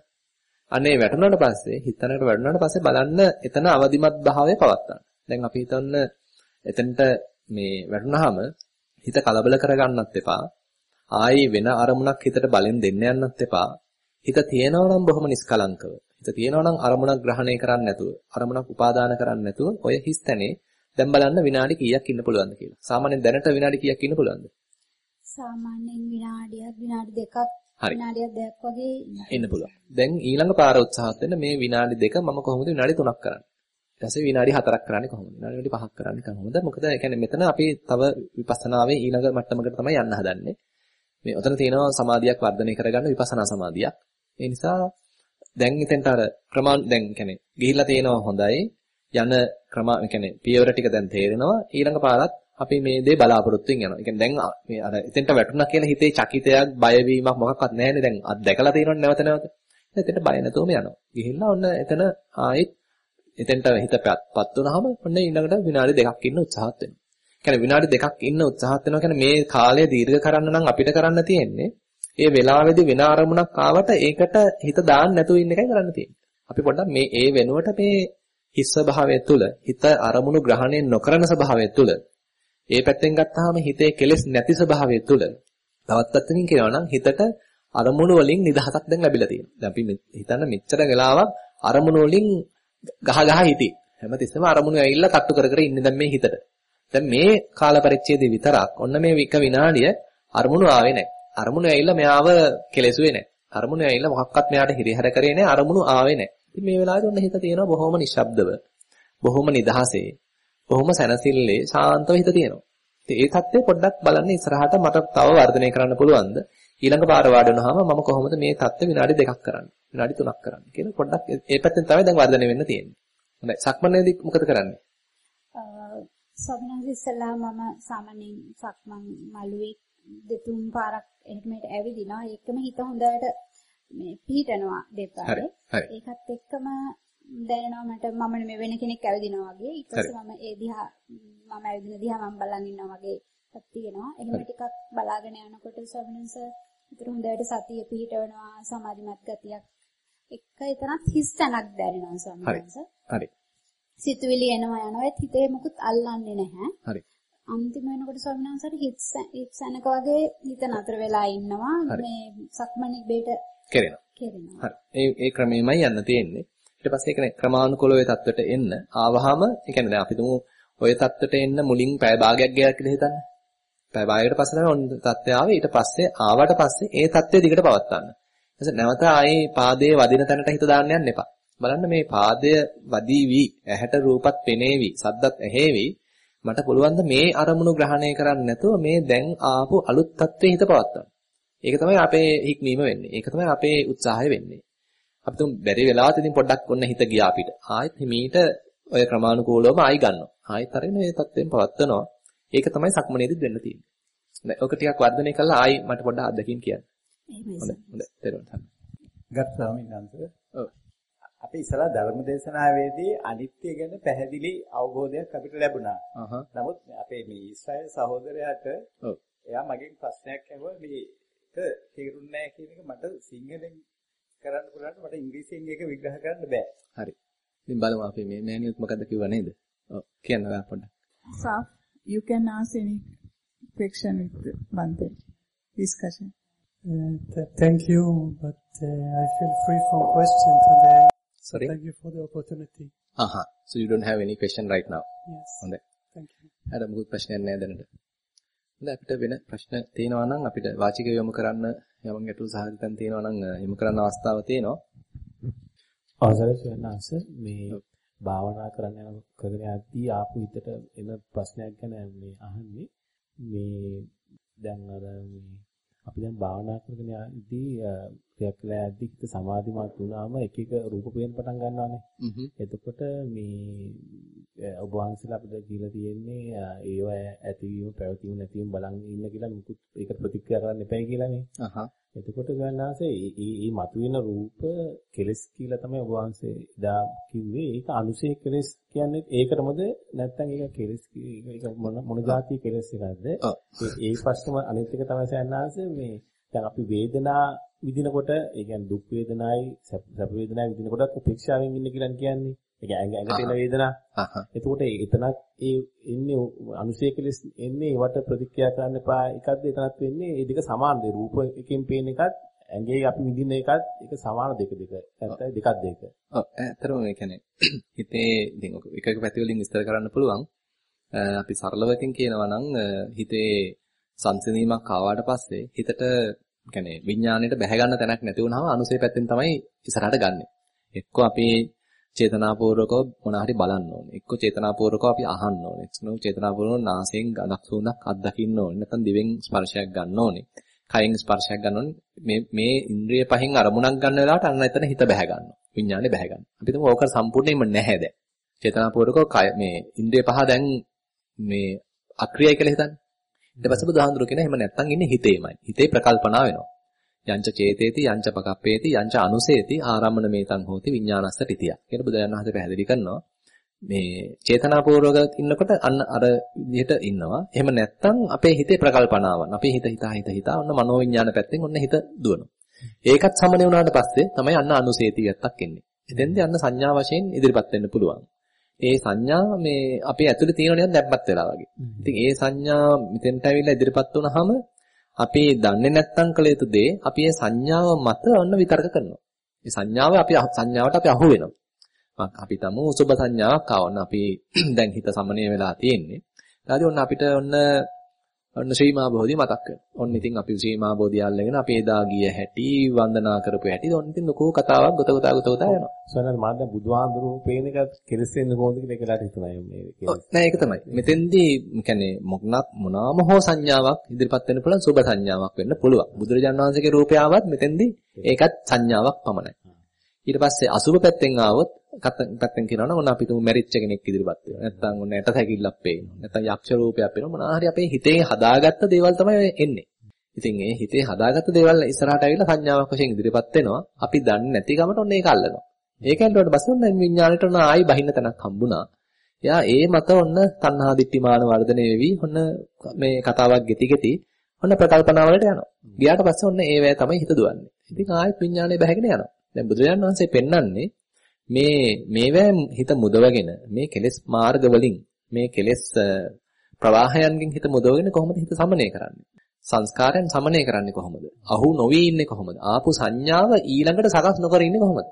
අනේ වැටුණාට පස්සේ හිතනකට වැටුණාට පස්සේ බලන්න එතන අවදිමත් භාවය පවත්වා. දැන් අපි හිතන්න එතනට මේ වැටුණාම හිත කලබල කරගන්නත් එපා. ආයි වෙන අරමුණක් හිතට බලෙන් දෙන්න යන්නත් එපා. හිත තියෙනවා නම් බොහොම නිස්කලංකව. හිත තියෙනවා නම් අරමුණක් ග්‍රහණය කරන්නේ නැතුව, අරමුණක් උපාදාන කරන්නේ නැතුව ඔය හිස් තැනේ දැන් බලන්න විනාඩි කීයක් ඉන්න පුළුවන්ද කියලා. සාමාන්‍යයෙන් දැනට විනාඩි කීයක් ඉන්න පුළුවන්ද? සාමාන්‍යයෙන් විනාඩියක් විනාඩි දෙකක්. විනාඩියක් දෙකක් වගේ ඉන්න පුළුවන්. දැන් ඊළඟ පාර උත්සාහත් වෙන්න මේ විනාඩි දෙක මම කොහොමද විනාඩි 3ක් කරන්නේ? ඊට පස්සේ විනාඩි 4ක් කරන්නේ කොහොමද? විනාඩි 5ක් කරන්නේ කොහොමද? මොකද ඒ කියන්නේ මෙතන අපි තව විපස්සනාවේ ඊළඟ මට්ටමකට තමයි යන්න හදන්නේ. මේ උතන තියෙනවා සමාධියක් වර්ධනය කරගන්න විපස්සනා සමාධියක්. ඒ නිසා දැන් ඉතින්ට අර ක්‍රමාන් දැන් කියන්නේ ගිහිල්ලා තියෙනවා හොඳයි. යන ක්‍රම කියන්නේ පියවර ටික දැන් තේරෙනවා. ඊළඟ පාරත් අපි මේ දේ බලාපොරොත්තුෙන් යනවා. ඒ කියන්නේ දැන් මේ අර එතෙන්ට වැටුණා කියලා හිතේ චකිතයක්, බයවීමක් මොකක්වත් නැහැනේ. දැන් අත් දැකලා තියෙනවනේ නැවත නැවත. එතෙන්ට බය නැතුවම යනවා. ගිහිල්ලා ඔන්න එතන ආයෙත් එතෙන්ට හිතපත් වුණාම ඔන්න ඊළඟට විනාඩි දෙකක් ඉන්න උත්සාහත් වෙනවා. කියන්නේ විනාඩි දෙකක් ඉන්න උත්සාහත් වෙනවා කියන්නේ මේ කාලය දීර්ඝ කරන්න නම් අපිට කරන්න තියෙන්නේ ඒ වෙලාවේදී වෙන අරමුණක් ආවට ඒකට හිත දාන්න නැතුව ඉන්න එකයි කරන්න තියෙන්නේ. අපි පොඩ්ඩක් මේ ඒ වෙනුවට මේ හිස් ස්වභාවය තුළ හිත අරමුණු ග්‍රහණය නොකරන ස්වභාවය තුළ ඒ පැත්තෙන් ගත්තාම හිතේ කෙලෙස් නැති ස්වභාවය තුළ තවත් පැත්තකින් කියනවා නම් හිතට අරමුණු වලින් නිදහසක් දැන් ලැබිලා තියෙනවා. දැන් අපි හිතන්න මෙච්චර වෙලාවක් අරමුණු වලින් ගහ ගහ හිටි. හැමතිස්සෙම අරමුණු ඇවිල්ලා තට්ටු කර කර ඉන්නේ දැන් මේ හිතට. දැන් මේ කාල පරිච්ඡේදේ විතරක් ඔන්න මේ එක විනාඩිය අරමුණු ආවේ නැහැ. අරමුණු ඇවිල්ලා මෙයාව කෙලෙසුවේ නැහැ. අරමුණු ඇවිල්ලා මොකක්වත් මෙයාට හිරිහැර කරේ නැහැ. අරමුණු ආවේ නැහැ. ඉතින් මේ වෙලාවේ ඔන්න හිත තියෙනවා බොහොම නිශ්ශබ්දව. බොහොම නිදහසේ. බොහොම සැනසille ශාන්තව හිත තියෙනවා. ඉතින් ඒ தත්ත්වය පොඩ්ඩක් බලන්න ඉස්සරහට මට තව වර්ධනය කරන්න පුළුවන්ද? ඊළඟ පාර වාඩි වුණාම මම කොහොමද මේ தත්ත්වය විනාඩි දෙකක් කරන්නේ? විනාඩි තුනක් කරන්නේ කියලා පොඩ්ඩක් ඒ පැත්තෙන් තමයි දැන් වර්ධනය වෙන්න තියෙන්නේ. හොඳයි. සක්මනේදී මොකද කරන්නේ? සබනස් ඉස්සලා මම සාමාන්‍යයෙන් සක්මන් මළුවේ දෙතුන් පාරක් එහෙට මෙහෙට ඇවිදිනවා. ඒකම හිත හොඳට මේ පිහිටනවා දෙපාරේ. ඒකත් එක්කම දැනෙනවා මට මම නෙමෙයි වෙන කෙනෙක් ඇවිදිනවා වගේ. ඊට පස්සේ මම ඒ දිහා මම ඇවිදින දිහා මම බලන් ඉන්නවා වගේ තියෙනවා. එහෙම ටිකක් බලාගෙන යනකොට සබනස විතර හොඳට සතිය පිහිටවනවා සමාධිමත් ගතියක් එක එතනත් හිස් තැනක් දැනෙනවා සමහරවිට. හරි. සිතුවිලි එනවා යනවා ඒත් හිතේ මුකුත් අල්ලන්නේ නැහැ. හරි. අන්තිම වෙනකොට ස්වාමීන් වහන්සේට හිත සැනක වගේ හිත නතර වෙලා ඉන්නවා මේ සක්මණේ බේට කෙරෙනවා. කෙරෙනවා. හරි. ඒ ඒ ක්‍රමෙමයි යන්න තියෙන්නේ. ඊට පස්සේ ඒ කියන්නේ ක්‍රමානුකූලව ඒ தත්වෙට එන්න ආවහම ඒ කියන්නේ දැන් අපි තුමු ඔය தත්වෙට එන්න මුලින් පැය භාගයක් ගියා කියලා හිතන්න. පැය භාගයකට පස්සේ තමයි ඔන්න තත්ත්වය ආවේ. ඊට පස්සේ ආවට පස්සේ ඒ තත්ත්වය දිගට පවත්වන්න. එතකොට නැවත ආයේ පාදයේ වදින තැනට හිත දාන්න යන්න එපා. බලන්න මේ පාදය වදීවි, ඇහැට රූපත් පෙනේවි, සද්දත් ඇහෙවි. මට පුළුවන් මේ අරමුණු ග්‍රහණය කරන්නේ නැතුව මේ දැන් ආපු අලුත් තත්ත්වයේ හිත පවත්වන්න. ඒක තමයි අපේ හික්මීම වෙන්නේ. ඒක තමයි අපේ උත්සාහය වෙන්නේ. අපි තුන් බැරි වෙලාවත් ඉතින් පොඩ්ඩක් ඔන්න හිත ගියා අපිට. ආයෙත් හිමීට ඔය ක්‍රමානුකූලවම ආයි ගන්නවා. ආයෙත් අරින මේ තත්ත්වයෙන් පවත්වනවා. ඒක තමයි සක්මනේදිත් වෙන්න තියෙන්නේ. හොඳයි. ඔක ටිකක් වර්ධනය කළා ආයි මට පොඩ්ඩක් අත්දැකීම් කියන්න. හොඳයි. හොඳයි. තේරුණා. ගත් ස්වාමීන් වහන්සේ. ඔව්. අපි ඉස්සලා ධර්ම දේශනාවේදී අනිත්‍ය ගැන පැහැදිලි අවබෝධයක් අපිට ලැබුණා. නමුත් අපේ මේ ඊශ්‍රායල් සහෝදරයාට ඔව්. එයා මගෙන් ප්‍රශ්නයක් ඇහුවා මේක තේරුන්නේ නැහැ කියන එක මට සිංහලෙන් කරන්න පුළුවන් මට ඉංග්‍රීසියෙන් ඒක විග්‍රහ කරන්න බෑ. හරි. ඉතින් බලමු අපි මේ මෑනියුත් මොකද්ද කිව්වා නේද? ඔව්. කියන්න ඔයා පොඩ්ඩක්. You can ask any question with Bante. Discussion. Uh, th- thank you, but uh, I feel free from question today. Sorry. Thank you for the opportunity. Aha. So you don't have any question right now. Yes. හොඳයි. Thank you. අර මොකුත් ප්‍රශ්නයක් නැහැ දැනට. හොඳයි අපිට වෙන ප්‍රශ්න තියෙනවා නම් අපිට වාචික යොමු කරන්න යමන් ගැටළු සහගතයන් තියෙනවා නම් යොමු කරන්න අවස්ථාව තියෙනවා. අවසරයි සයන්ස මේ භාවනා කරන්න යන කරගෙන යද්දී ආපු හිතට එන ප්‍රශ්නයක් ගැන මේ අහන්නේ මේ දැන් අර මේ අපි දැන් භාවනා කරගෙන යද්දී ක්‍රියා කළා යද්දී හිත සමාධිමත් වුණාම එක එක රූප පේන්න පටන් ගන්නවානේ. එතකොට මේ ඔබ වහන්සේලා අපිට කියලා තියෙන්නේ ඒව ඇතිවීම පැවතීම නැතිවීම බලන් ඉන්න කියලා මුකුත් ඒක ප්‍රතික්‍රියා කරන්න එපයි කියලානේ. අහහ. එතකොට ගන්නාසේ මේ මේ මතුවෙන රූප කෙලස් කියලා තමයි ඔබ වහන්සේ එදා කිව්වේ. ඒක අනුසේ කෙලස් කියන්නේ ඒකටමද නැත්නම් ඒක කෙලස් ඒක මොන මොන જાතිය කෙලස් එකක්ද? ඒ ප්‍රශ්නම අනිත් එක තමයි සයන්නාසේ මේ දැන් අපි වේදනා විඳිනකොට ඒ කියන්නේ දුක් වේදනායි සැප වේදනායි විඳිනකොටත් උපේක්ෂාවෙන් ඉන්න කියලා කියන්නේ. ඒ කියන්නේ ඇඟ ඇඟට එන වේදනා. එතකොට එතනක් ඒ එන්නේ අනුසය කෙලස් එන්නේ ඒවට ප්‍රතික්‍රියා කරන්න එපා එකක්ද එතනක් වෙන්නේ ඒ දෙක සමාන දෙ රූප එකෙන් පේන එකත් ඇඟේ අපි විඳින එකත් ඒක සමාන දෙක දෙක. නැත්නම් දෙකක් දෙක. ඔව් ඇත්තටම මේ කියන්නේ හිතේ ඉතින් ඔක එක එක පැති වලින් විස්තර කරන්න පුළුවන්. අපි සරලවකින් කියනවා නම් හිතේ සංසිඳීමක් ආවාට පස්සේ හිතට කියන්නේ විඥාණයට බැහැ ගන්න තැනක් නැති වුනහම අනුසය පැත්තෙන් තමයි ඉස්සරහට ගන්නෙ. එක්ක අපි චේතනාපූර්වකව මොන හරි බලන්න ඕනේ. එක්ක චේතනාපූර්වකව අපි අහන්න ඕනේ. එක්ක චේතනාපූර්වකව නාසයෙන් ගඳක් සුවඳක් අත්දකින්න ඕනේ. නැත්නම් දිවෙන් ස්පර්ශයක් ගන්න ඕනේ. කයින් ස්පර්ශයක් ගන්න ඕනේ. මේ මේ ඉන්ද්‍රිය පහෙන් අරමුණක් ගන්න වෙලාවට අන්න එතන හිත බැහැ ගන්නවා. විඥානේ බැහැ ගන්නවා. අපි තුමු ඕක සම්පූර්ණයෙන්ම නැහැ දැන්. චේතනාපූර්වකව කය මේ ඉන්ද්‍රිය පහ දැන් මේ අක්‍රියයි කියලා හිතන්නේ. ඊට පස්සේ බුදුහාඳුර කියන එහෙම නැත්තම් ඉන්නේ හිතේමයි. හිතේ ප්‍රකල්පනා වෙනවා. යංච චේතේති යංච පකප්පේති යංච අනුසේති ආරම්මන මේතං හෝති විඥානස්ස තිතිය. කියන බුදුරජාණන් වහන්සේ පැහැදිලි කරනවා. මේ චේතනාපූර්වක ඉන්නකොට අන්න අර විදිහට ඉන්නවා. එහෙම නැත්තම් අපේ හිතේ ප්‍රකල්පනාවන්. අපේ හිත හිතා හිත හිතා ඔන්න මනෝවිඥාන පැත්තෙන් ඔන්න හිත දුවනවා. ඒකත් සමනය වුණාට පස්සේ තමයි අන්න අනුසේති යත්තක් එන්නේ. එතෙන්දී අන්න සංඥා වශයෙන් ඉදිරිපත් වෙන්න පුළුවන්. ඒ සංඥා මේ අපේ ඇතුලේ තියෙන නිකන් දැම්පත් වෙලා වගේ. ඉතින් ඒ සංඥා මෙතෙන්ට ඇවිල්ලා ඉදිරිපත් වුණාම අපි දන්නේ නැත්නම් කළ යුතු දේ අපි ඒ සංඥාව මත ඔන්න විතර්ක කරනවා. ඒ සංඥාව අපි සංඥාවට අපි අහු වෙනවා. අපි තමු සුබ සංඥාවක් ආවොත් අපි දැන් හිත සමනය වෙලා තියෙන්නේ. ඊට ඔන්න අපිට ඔන්න ඔන්න මහා බෝධිය මතක් වෙනවා. ඔන්න ඉතින් අපි මහා බෝධිය අල්ලගෙන අපි එදා ගිය හැටි වන්දනා කරපු හැටි ඔන්න ඉතින් ලොකෝ කතාවක් ගොත ගොතා ගොත ගොතා යනවා. සෝනල් මම දැන් බුදුහාඳුරු පේන එක කෙලෙසෙන්න කොහොමද කියලා ඒකලාට හිතනවා මේ. නෑ ඒක තමයි. මෙතෙන්දී කියන්නේ මොකනක් මොනාම හෝ සංඥාවක් ඉදිරිපත් වෙන්න පුළුවන් සුබ සංඥාවක් වෙන්න පුළුවන්. බුදුරජාණන් වහන්සේගේ රූපය ආවත් මෙතෙන්දී ඒකත් සංඥාවක් පමණයි. ඊට පස්සේ අසුබ පැත්තෙන් ආවොත් පැත්තෙන් කියනවා නම් ඔන්න අපි තුමු මැරිච්ච කෙනෙක් ඉදිරිපත් වෙනවා. නැත්නම් ඔන්න ඇට සැකිල්ලක් පේනවා. නැත්නම් යක්ෂ රූපයක් පේනවා. මොනවා හරි අපේ හිතේ හදාගත්ත දේවල් තමයි එන්නේ. ඉතින් ඒ හිතේ හදාගත්ත දේවල් ඉස්සරහට ඇවිල්ලා සංඥාවක් වශයෙන් ඉදිරිපත් වෙනවා. අපි දන්නේ නැති ගමට ඔන්න ඒක අල්ලනවා. ඒකෙන් ඊට පස්සේ ඔන්න විඥාණයට ඔන්න ආයි බහින්න තැනක් හම්බුණා. එයා ඒ මත ඔන්න තණ්හා දිට්ඨිමාන වර්ධනය වෙවි ඔන්න මේ කතාවක් ගෙති ගෙති ඔන්න ප්‍රකල්පනා වලට යනවා. ගියාට පස්සේ ඔන්න ඒවැය තමයි හිත දුවන්නේ. ඉතින් ආයෙත් විඥාණය බැහැගෙන යනවා. දැන් බුදුරජාණන් වහන්සේ පෙන්වන්නේ මේ මේවැ හිත මුදවගෙන මේ කෙලෙස් මාර්ග වලින් මේ කෙලෙස් ප්‍රවාහයන්ගෙන් හිත මුදවගෙන කොහොමද හිත සමනය කරන්නේ? සංස්කාරයන් සමනය කරන්නේ කොහොමද? අහු නොවි ඉන්නේ කොහොමද? ආපු සංඥාව ඊළඟට සකස් නොකර ඉන්නේ කොහොමද?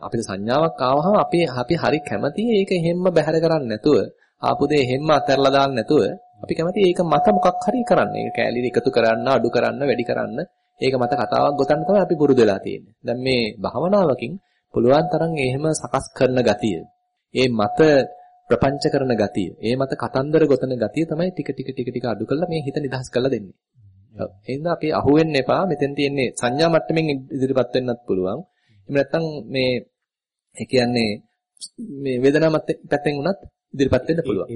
අපිට සංඥාවක් ආවහම අපි අපි හරි කැමතියි ඒක හැමම බැහැර කරන්නේ නැතුව ආපු දේ හැමම අතහැරලා දාන්න නැතුව අපි කැමතියි ඒක මත මොකක් හරි කරන්න. ඒක කැලී එකතු කරන්න, අඩු කරන්න, වැඩි කරන්න. ඒක මත කතාවක් ගොතන්න තමයි අපි පුරුදු වෙලා තියෙන්නේ. දැන් මේ භාවනාවකින් පුළුවන් තරම් එහෙම සකස් කරන ගතිය. ඒ මත ප්‍රපංච කරන ගතිය. ඒ මත කතන්දර ගොතන ගතිය තමයි ටික ටික ටික ටික අඩු කරලා මේ හිත නිදහස් කරලා දෙන්නේ. ඔව්. එහෙනම් අපි අහුවෙන්න එපා. මෙතෙන් තියෙන්නේ සංඥා මට්ටමින් ඉදිරිපත් වෙන්නත් පුළුවන්. එහෙම නැත්නම් මේ ඒ කියන්නේ මේ වේදනා පැත්තෙන් උනත් ඉදිරිපත් වෙන්න පුළුවන්.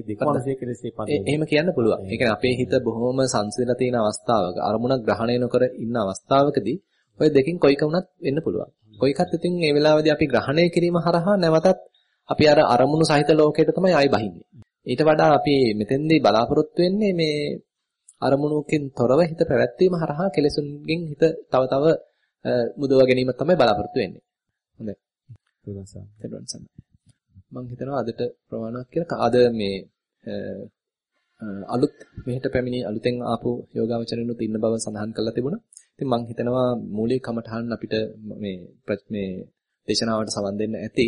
එහෙම කියන්න පුළුවන්. ඒ කියන්නේ අපේ හිත බොහොම සංසිඳලා තියෙන අවස්ථාවක අරමුණක් ග්‍රහණය නොකර ඉන්න අවස්ථාවකදී ඔය දෙකෙන් කොයික වුණත් වෙන්න පුළුවන්. කොයිකත් ඉතින් මේ වෙලාවේදී අපි ග්‍රහණය කිරීම හරහා නැවතත් අපි අර අරමුණු සහිත ලෝකයට තමයි ආයි බහින්නේ. ඊට වඩා අපි මෙතෙන්දී බලාපොරොත්තු වෙන්නේ මේ අරමුණුකින් තොරව හිත පැවැත්වීම හරහා කෙලෙසුන්ගෙන් හිත තව තව මුදව ගැනීම තමයි බලාපොරොත්තු වෙන්නේ. හොඳයි. තෙරුවන් මම හිතනවා අදට ප්‍රමාණවත් කියලා අද මේ අලුත් මෙහෙට පැමිණි අලුතෙන් ආපු යෝගාවචරිනුත් ඉන්න බව සඳහන් කරලා තිබුණා. ඉතින් මම හිතනවා මූලික කමඨහන් අපිට මේ මේ දේශනාවට සවන් දෙන්න ඇති.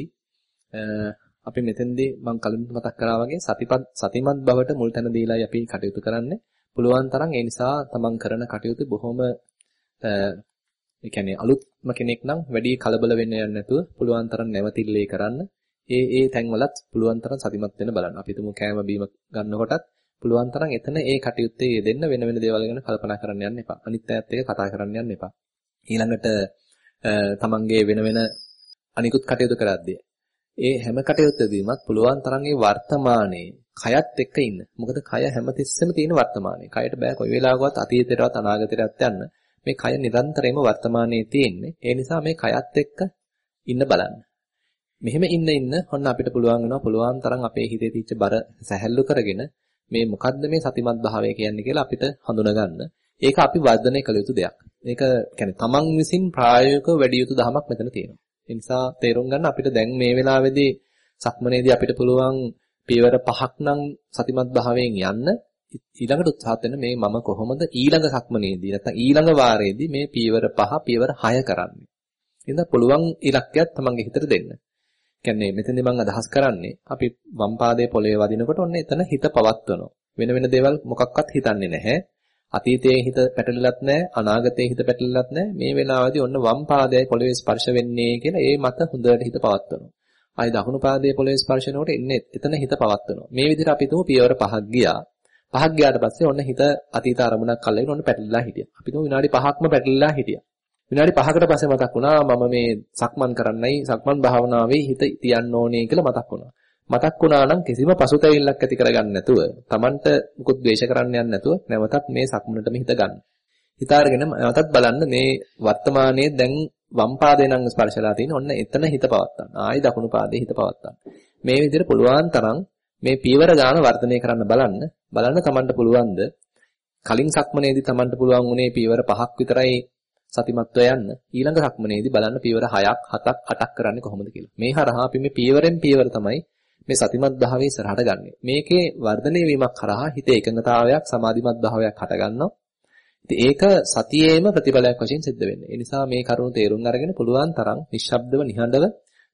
අපි මෙතෙන්දී මම කලින් මතක් කරා වගේ සතිපත් සතිමත් බවට මුල් තැන දීලායි අපි කටයුතු කරන්නේ. පුළුවන් තරම් ඒ නිසා තමන් කරන කටයුතු බොහොම ඒ කියන්නේ අලුත්ම කෙනෙක් නම් වැඩි කලබල වෙන්න යන්නේ නැතුව පුළුවන් තරම් නැවතිල්ලේ කරන්න. ඒ ඒ තැන්වලත් පුළුවන් තරම් සතිමත් වෙන්න බලන්න. අපි තුමු කෑම බීම ගන්නකොටත් පුළුවන් තරම් එතන ඒ කටයුත්තේ යෙදෙන්න වෙන වෙන දේවල් ගැන කල්පනා කරන්න යන්න එපා. අනිත් අයත් එක්ක කතා කරන්න යන්න එපා. ඊළඟට තමන්ගේ වෙන වෙන අනිකුත් කටයුතු කරද්දී ඒ හැම කටයුත්තදීමත් පුළුවන් තරම් ඒ වර්තමානයේ කයත් එක්ක ඉන්න. මොකද කය හැමතිස්සෙම තියෙන වර්තමානයේ. කයට බෑ කොයි වෙලාවකවත් අතීතයටවත් අනාගතයටවත් යන්න. මේ කය නිරන්තරයෙන්ම වර්තමානයේ තියෙන්නේ. ඒ නිසා මේ කයත් එක්ක ඉන්න බලන්න. මෙහෙම ඉන්න ඉන්න ඔන්න අපිට පුළුවන් වෙනවා පුළුවන් තරම් අපේ හිතේ තියෙච්ච බර සැහැල්ලු කරගෙන මේ මොකද්ද මේ සතිමත් භාවය කියන්නේ කියලා අපිට හඳුනගන්න. ඒක අපි වර්ධනය කළ යුතු දෙයක්. මේක කියන්නේ තමන් විසින් ප්‍රායෝගිකව වැඩි යුතු දහමක් මෙතන තියෙනවා. ඒ නිසා තේරුම් ගන්න අපිට දැන් මේ වෙලාවේදී සක්මනේදී අපිට පුළුවන් පියවර පහක් නම් සතිමත් භාවයෙන් යන්න ඊළඟට උත්සාහත් වෙන මේ මම කොහොමද ඊළඟ සක්මනේදී නැත්නම් ඊළඟ වාරයේදී මේ පියවර පහ පියවර 6 කරන්නේ. එහෙනම් පුළුවන් ඉලක්කයක් තමන්ගේ හිතට දෙන්න. කියන්නේ මෙතනදී මම අදහස් කරන්නේ අපි වම් පාදයේ පොළවේ වදිනකොට ඔන්න එතන හිත පවත්වනවා. වෙන වෙන දේවල් මොකක්වත් හිතන්නේ නැහැ. අතීතයේ හිත පැටලෙලත් නැහැ, අනාගතයේ හිත පැටලෙලත් නැහැ. මේ වෙලාවේදී ඔන්න වම් පාදයේ පොළවේ ස්පර්ශ වෙන්නේ කියලා ඒ මත හොඳට හිත පවත්වනවා. ආයි දකුණු පාදයේ පොළවේ ස්පර්ශනකොට එන්නේ එතන හිත පවත්වනවා. මේ විදිහට අපි තුමු පියවර පහක් ගියා. පහක් ගියාට පස්සේ ඔන්න හිත අතීත අරමුණක් අල්ලගෙන ඔන්න පැටලිලා හිටියා. අපි තුමු විනාඩි 5ක්ම පැටලිලා හිටියා. විනාඩි 5කට පස්සේ මතක් වුණා මම මේ සක්මන් කරන්නයි සක්මන් භාවනාවේ හිත තියන්න ඕනේ කියලා මතක් වුණා. මතක් වුණා නම් කිසිම පසුතැවිල්ලක් ඇති කරගන්න නැතුව, Tamanට මුකුත් ද්වේෂ කරන්න යන්න නැතුව නැවතත් මේ සක්මනටම හිත ගන්න. හිතාරගෙන නැවතත් බලන්න මේ වර්තමානයේ දැන් වම් පාදේ නම් ස්පර්ශලා තියෙන ඔන්න එතන හිත පවත්තන්න. ආයි දකුණු පාදේ හිත පවත්තන්න. මේ විදිහට පුළුවන් තරම් මේ පීවර ගාන වර්ධනය කරන්න බලන්න. බලන්න Tamanට පුළුවන්ද කලින් සක්මනේදී Tamanට පුළුවන් උනේ පීවර පහක් විතරයි සතිමත්ව යන්න ඊළඟ රක්මනේදී බලන්න පියවර 6ක් 7ක් 8ක් කරන්නේ කොහොමද කියලා. මේ හරහා අපි මේ පියවරෙන් පියවර තමයි මේ සතිමත් භාවයේ ඉස්සරහට ගන්නෙ. මේකේ වර්ධනය වීමක් හරහා හිතේ එකඟතාවයක් සමාධිමත් භාවයක් හටගන්නවා. ඉතින් ඒක සතියේම ප්‍රතිඵලයක් වශයෙන් සිද්ධ වෙන්නේ. ඒ නිසා මේ කරුණු තේරුම් අරගෙන පුළුවන් තරම් නිශ්ශබ්දව නිහඬව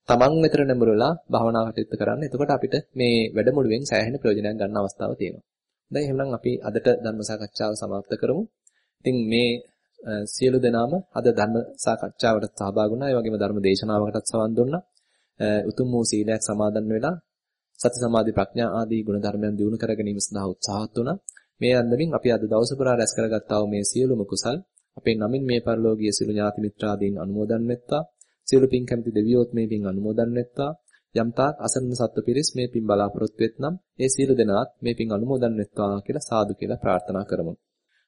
තමන් වෙතට නැඹුරලා භාවනා කටයුතු කරන්න. එතකොට අපිට මේ වැඩමුළුවෙන් සෑහෙන ප්‍රයෝජනයක් ගන්න අවස්ථාවක් තියෙනවා. දැන් එහෙනම් අපි අදට ධර්ම සාකච්ඡාව සමාප්ත කරමු. ඉතින් මේ සියලු දෙනාම අද ධර්ම සාකච්ඡාවට සහභාගී වුණා. ඒ වගේම ධර්ම දේශනාවකටත් සවන් දුන්නා. උතුම් වූ සීලයක් සමාදන් වෙලා සති සමාධි ප්‍රඥා ආදී ගුණ ධර්මයන් දිනු කර ගැනීම සඳහා උත්සාහත් වුණා. මේ අන්දමින් අපි අද දවස පුරා රැස් කරගත්තා වූ මේ සියලුම කුසල් අපේ නමින් මේ පරිලෝකීය සිළු ඥාති මිත්‍රාදීන් අනුමෝදන් වෙත්තා. සියලු පින් කැමති දෙවියෝත් මේ පින් අනුමෝදන් වෙත්තා. යම්තාක් අසරණ සත්ව පිරිස් මේ පින් බලාපොරොත්තු වෙත්නම් ඒ සියලු දෙනාත් මේ පින් අනුමෝදන් වෙත්වා කියලා සාදු කියලා ප්‍රාර්ථනා කරමු.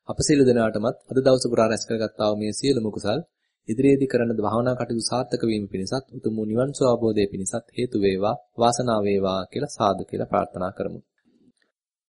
අප සියලු දෙනාටමත් අද දවස පුරා රැස් කරගත්තා වූ මේ සියලුම කුසල් ඉදිරියේදී කරන භාවනා කටයුතු සාර්ථක වීම පිණිසත් උතුම් නිවන් සුව අවබෝධය පිණිසත් හේතු වේවා වාසනාව වේවා කියලා සාදු කියලා ප්‍රාර්ථනා කරමු.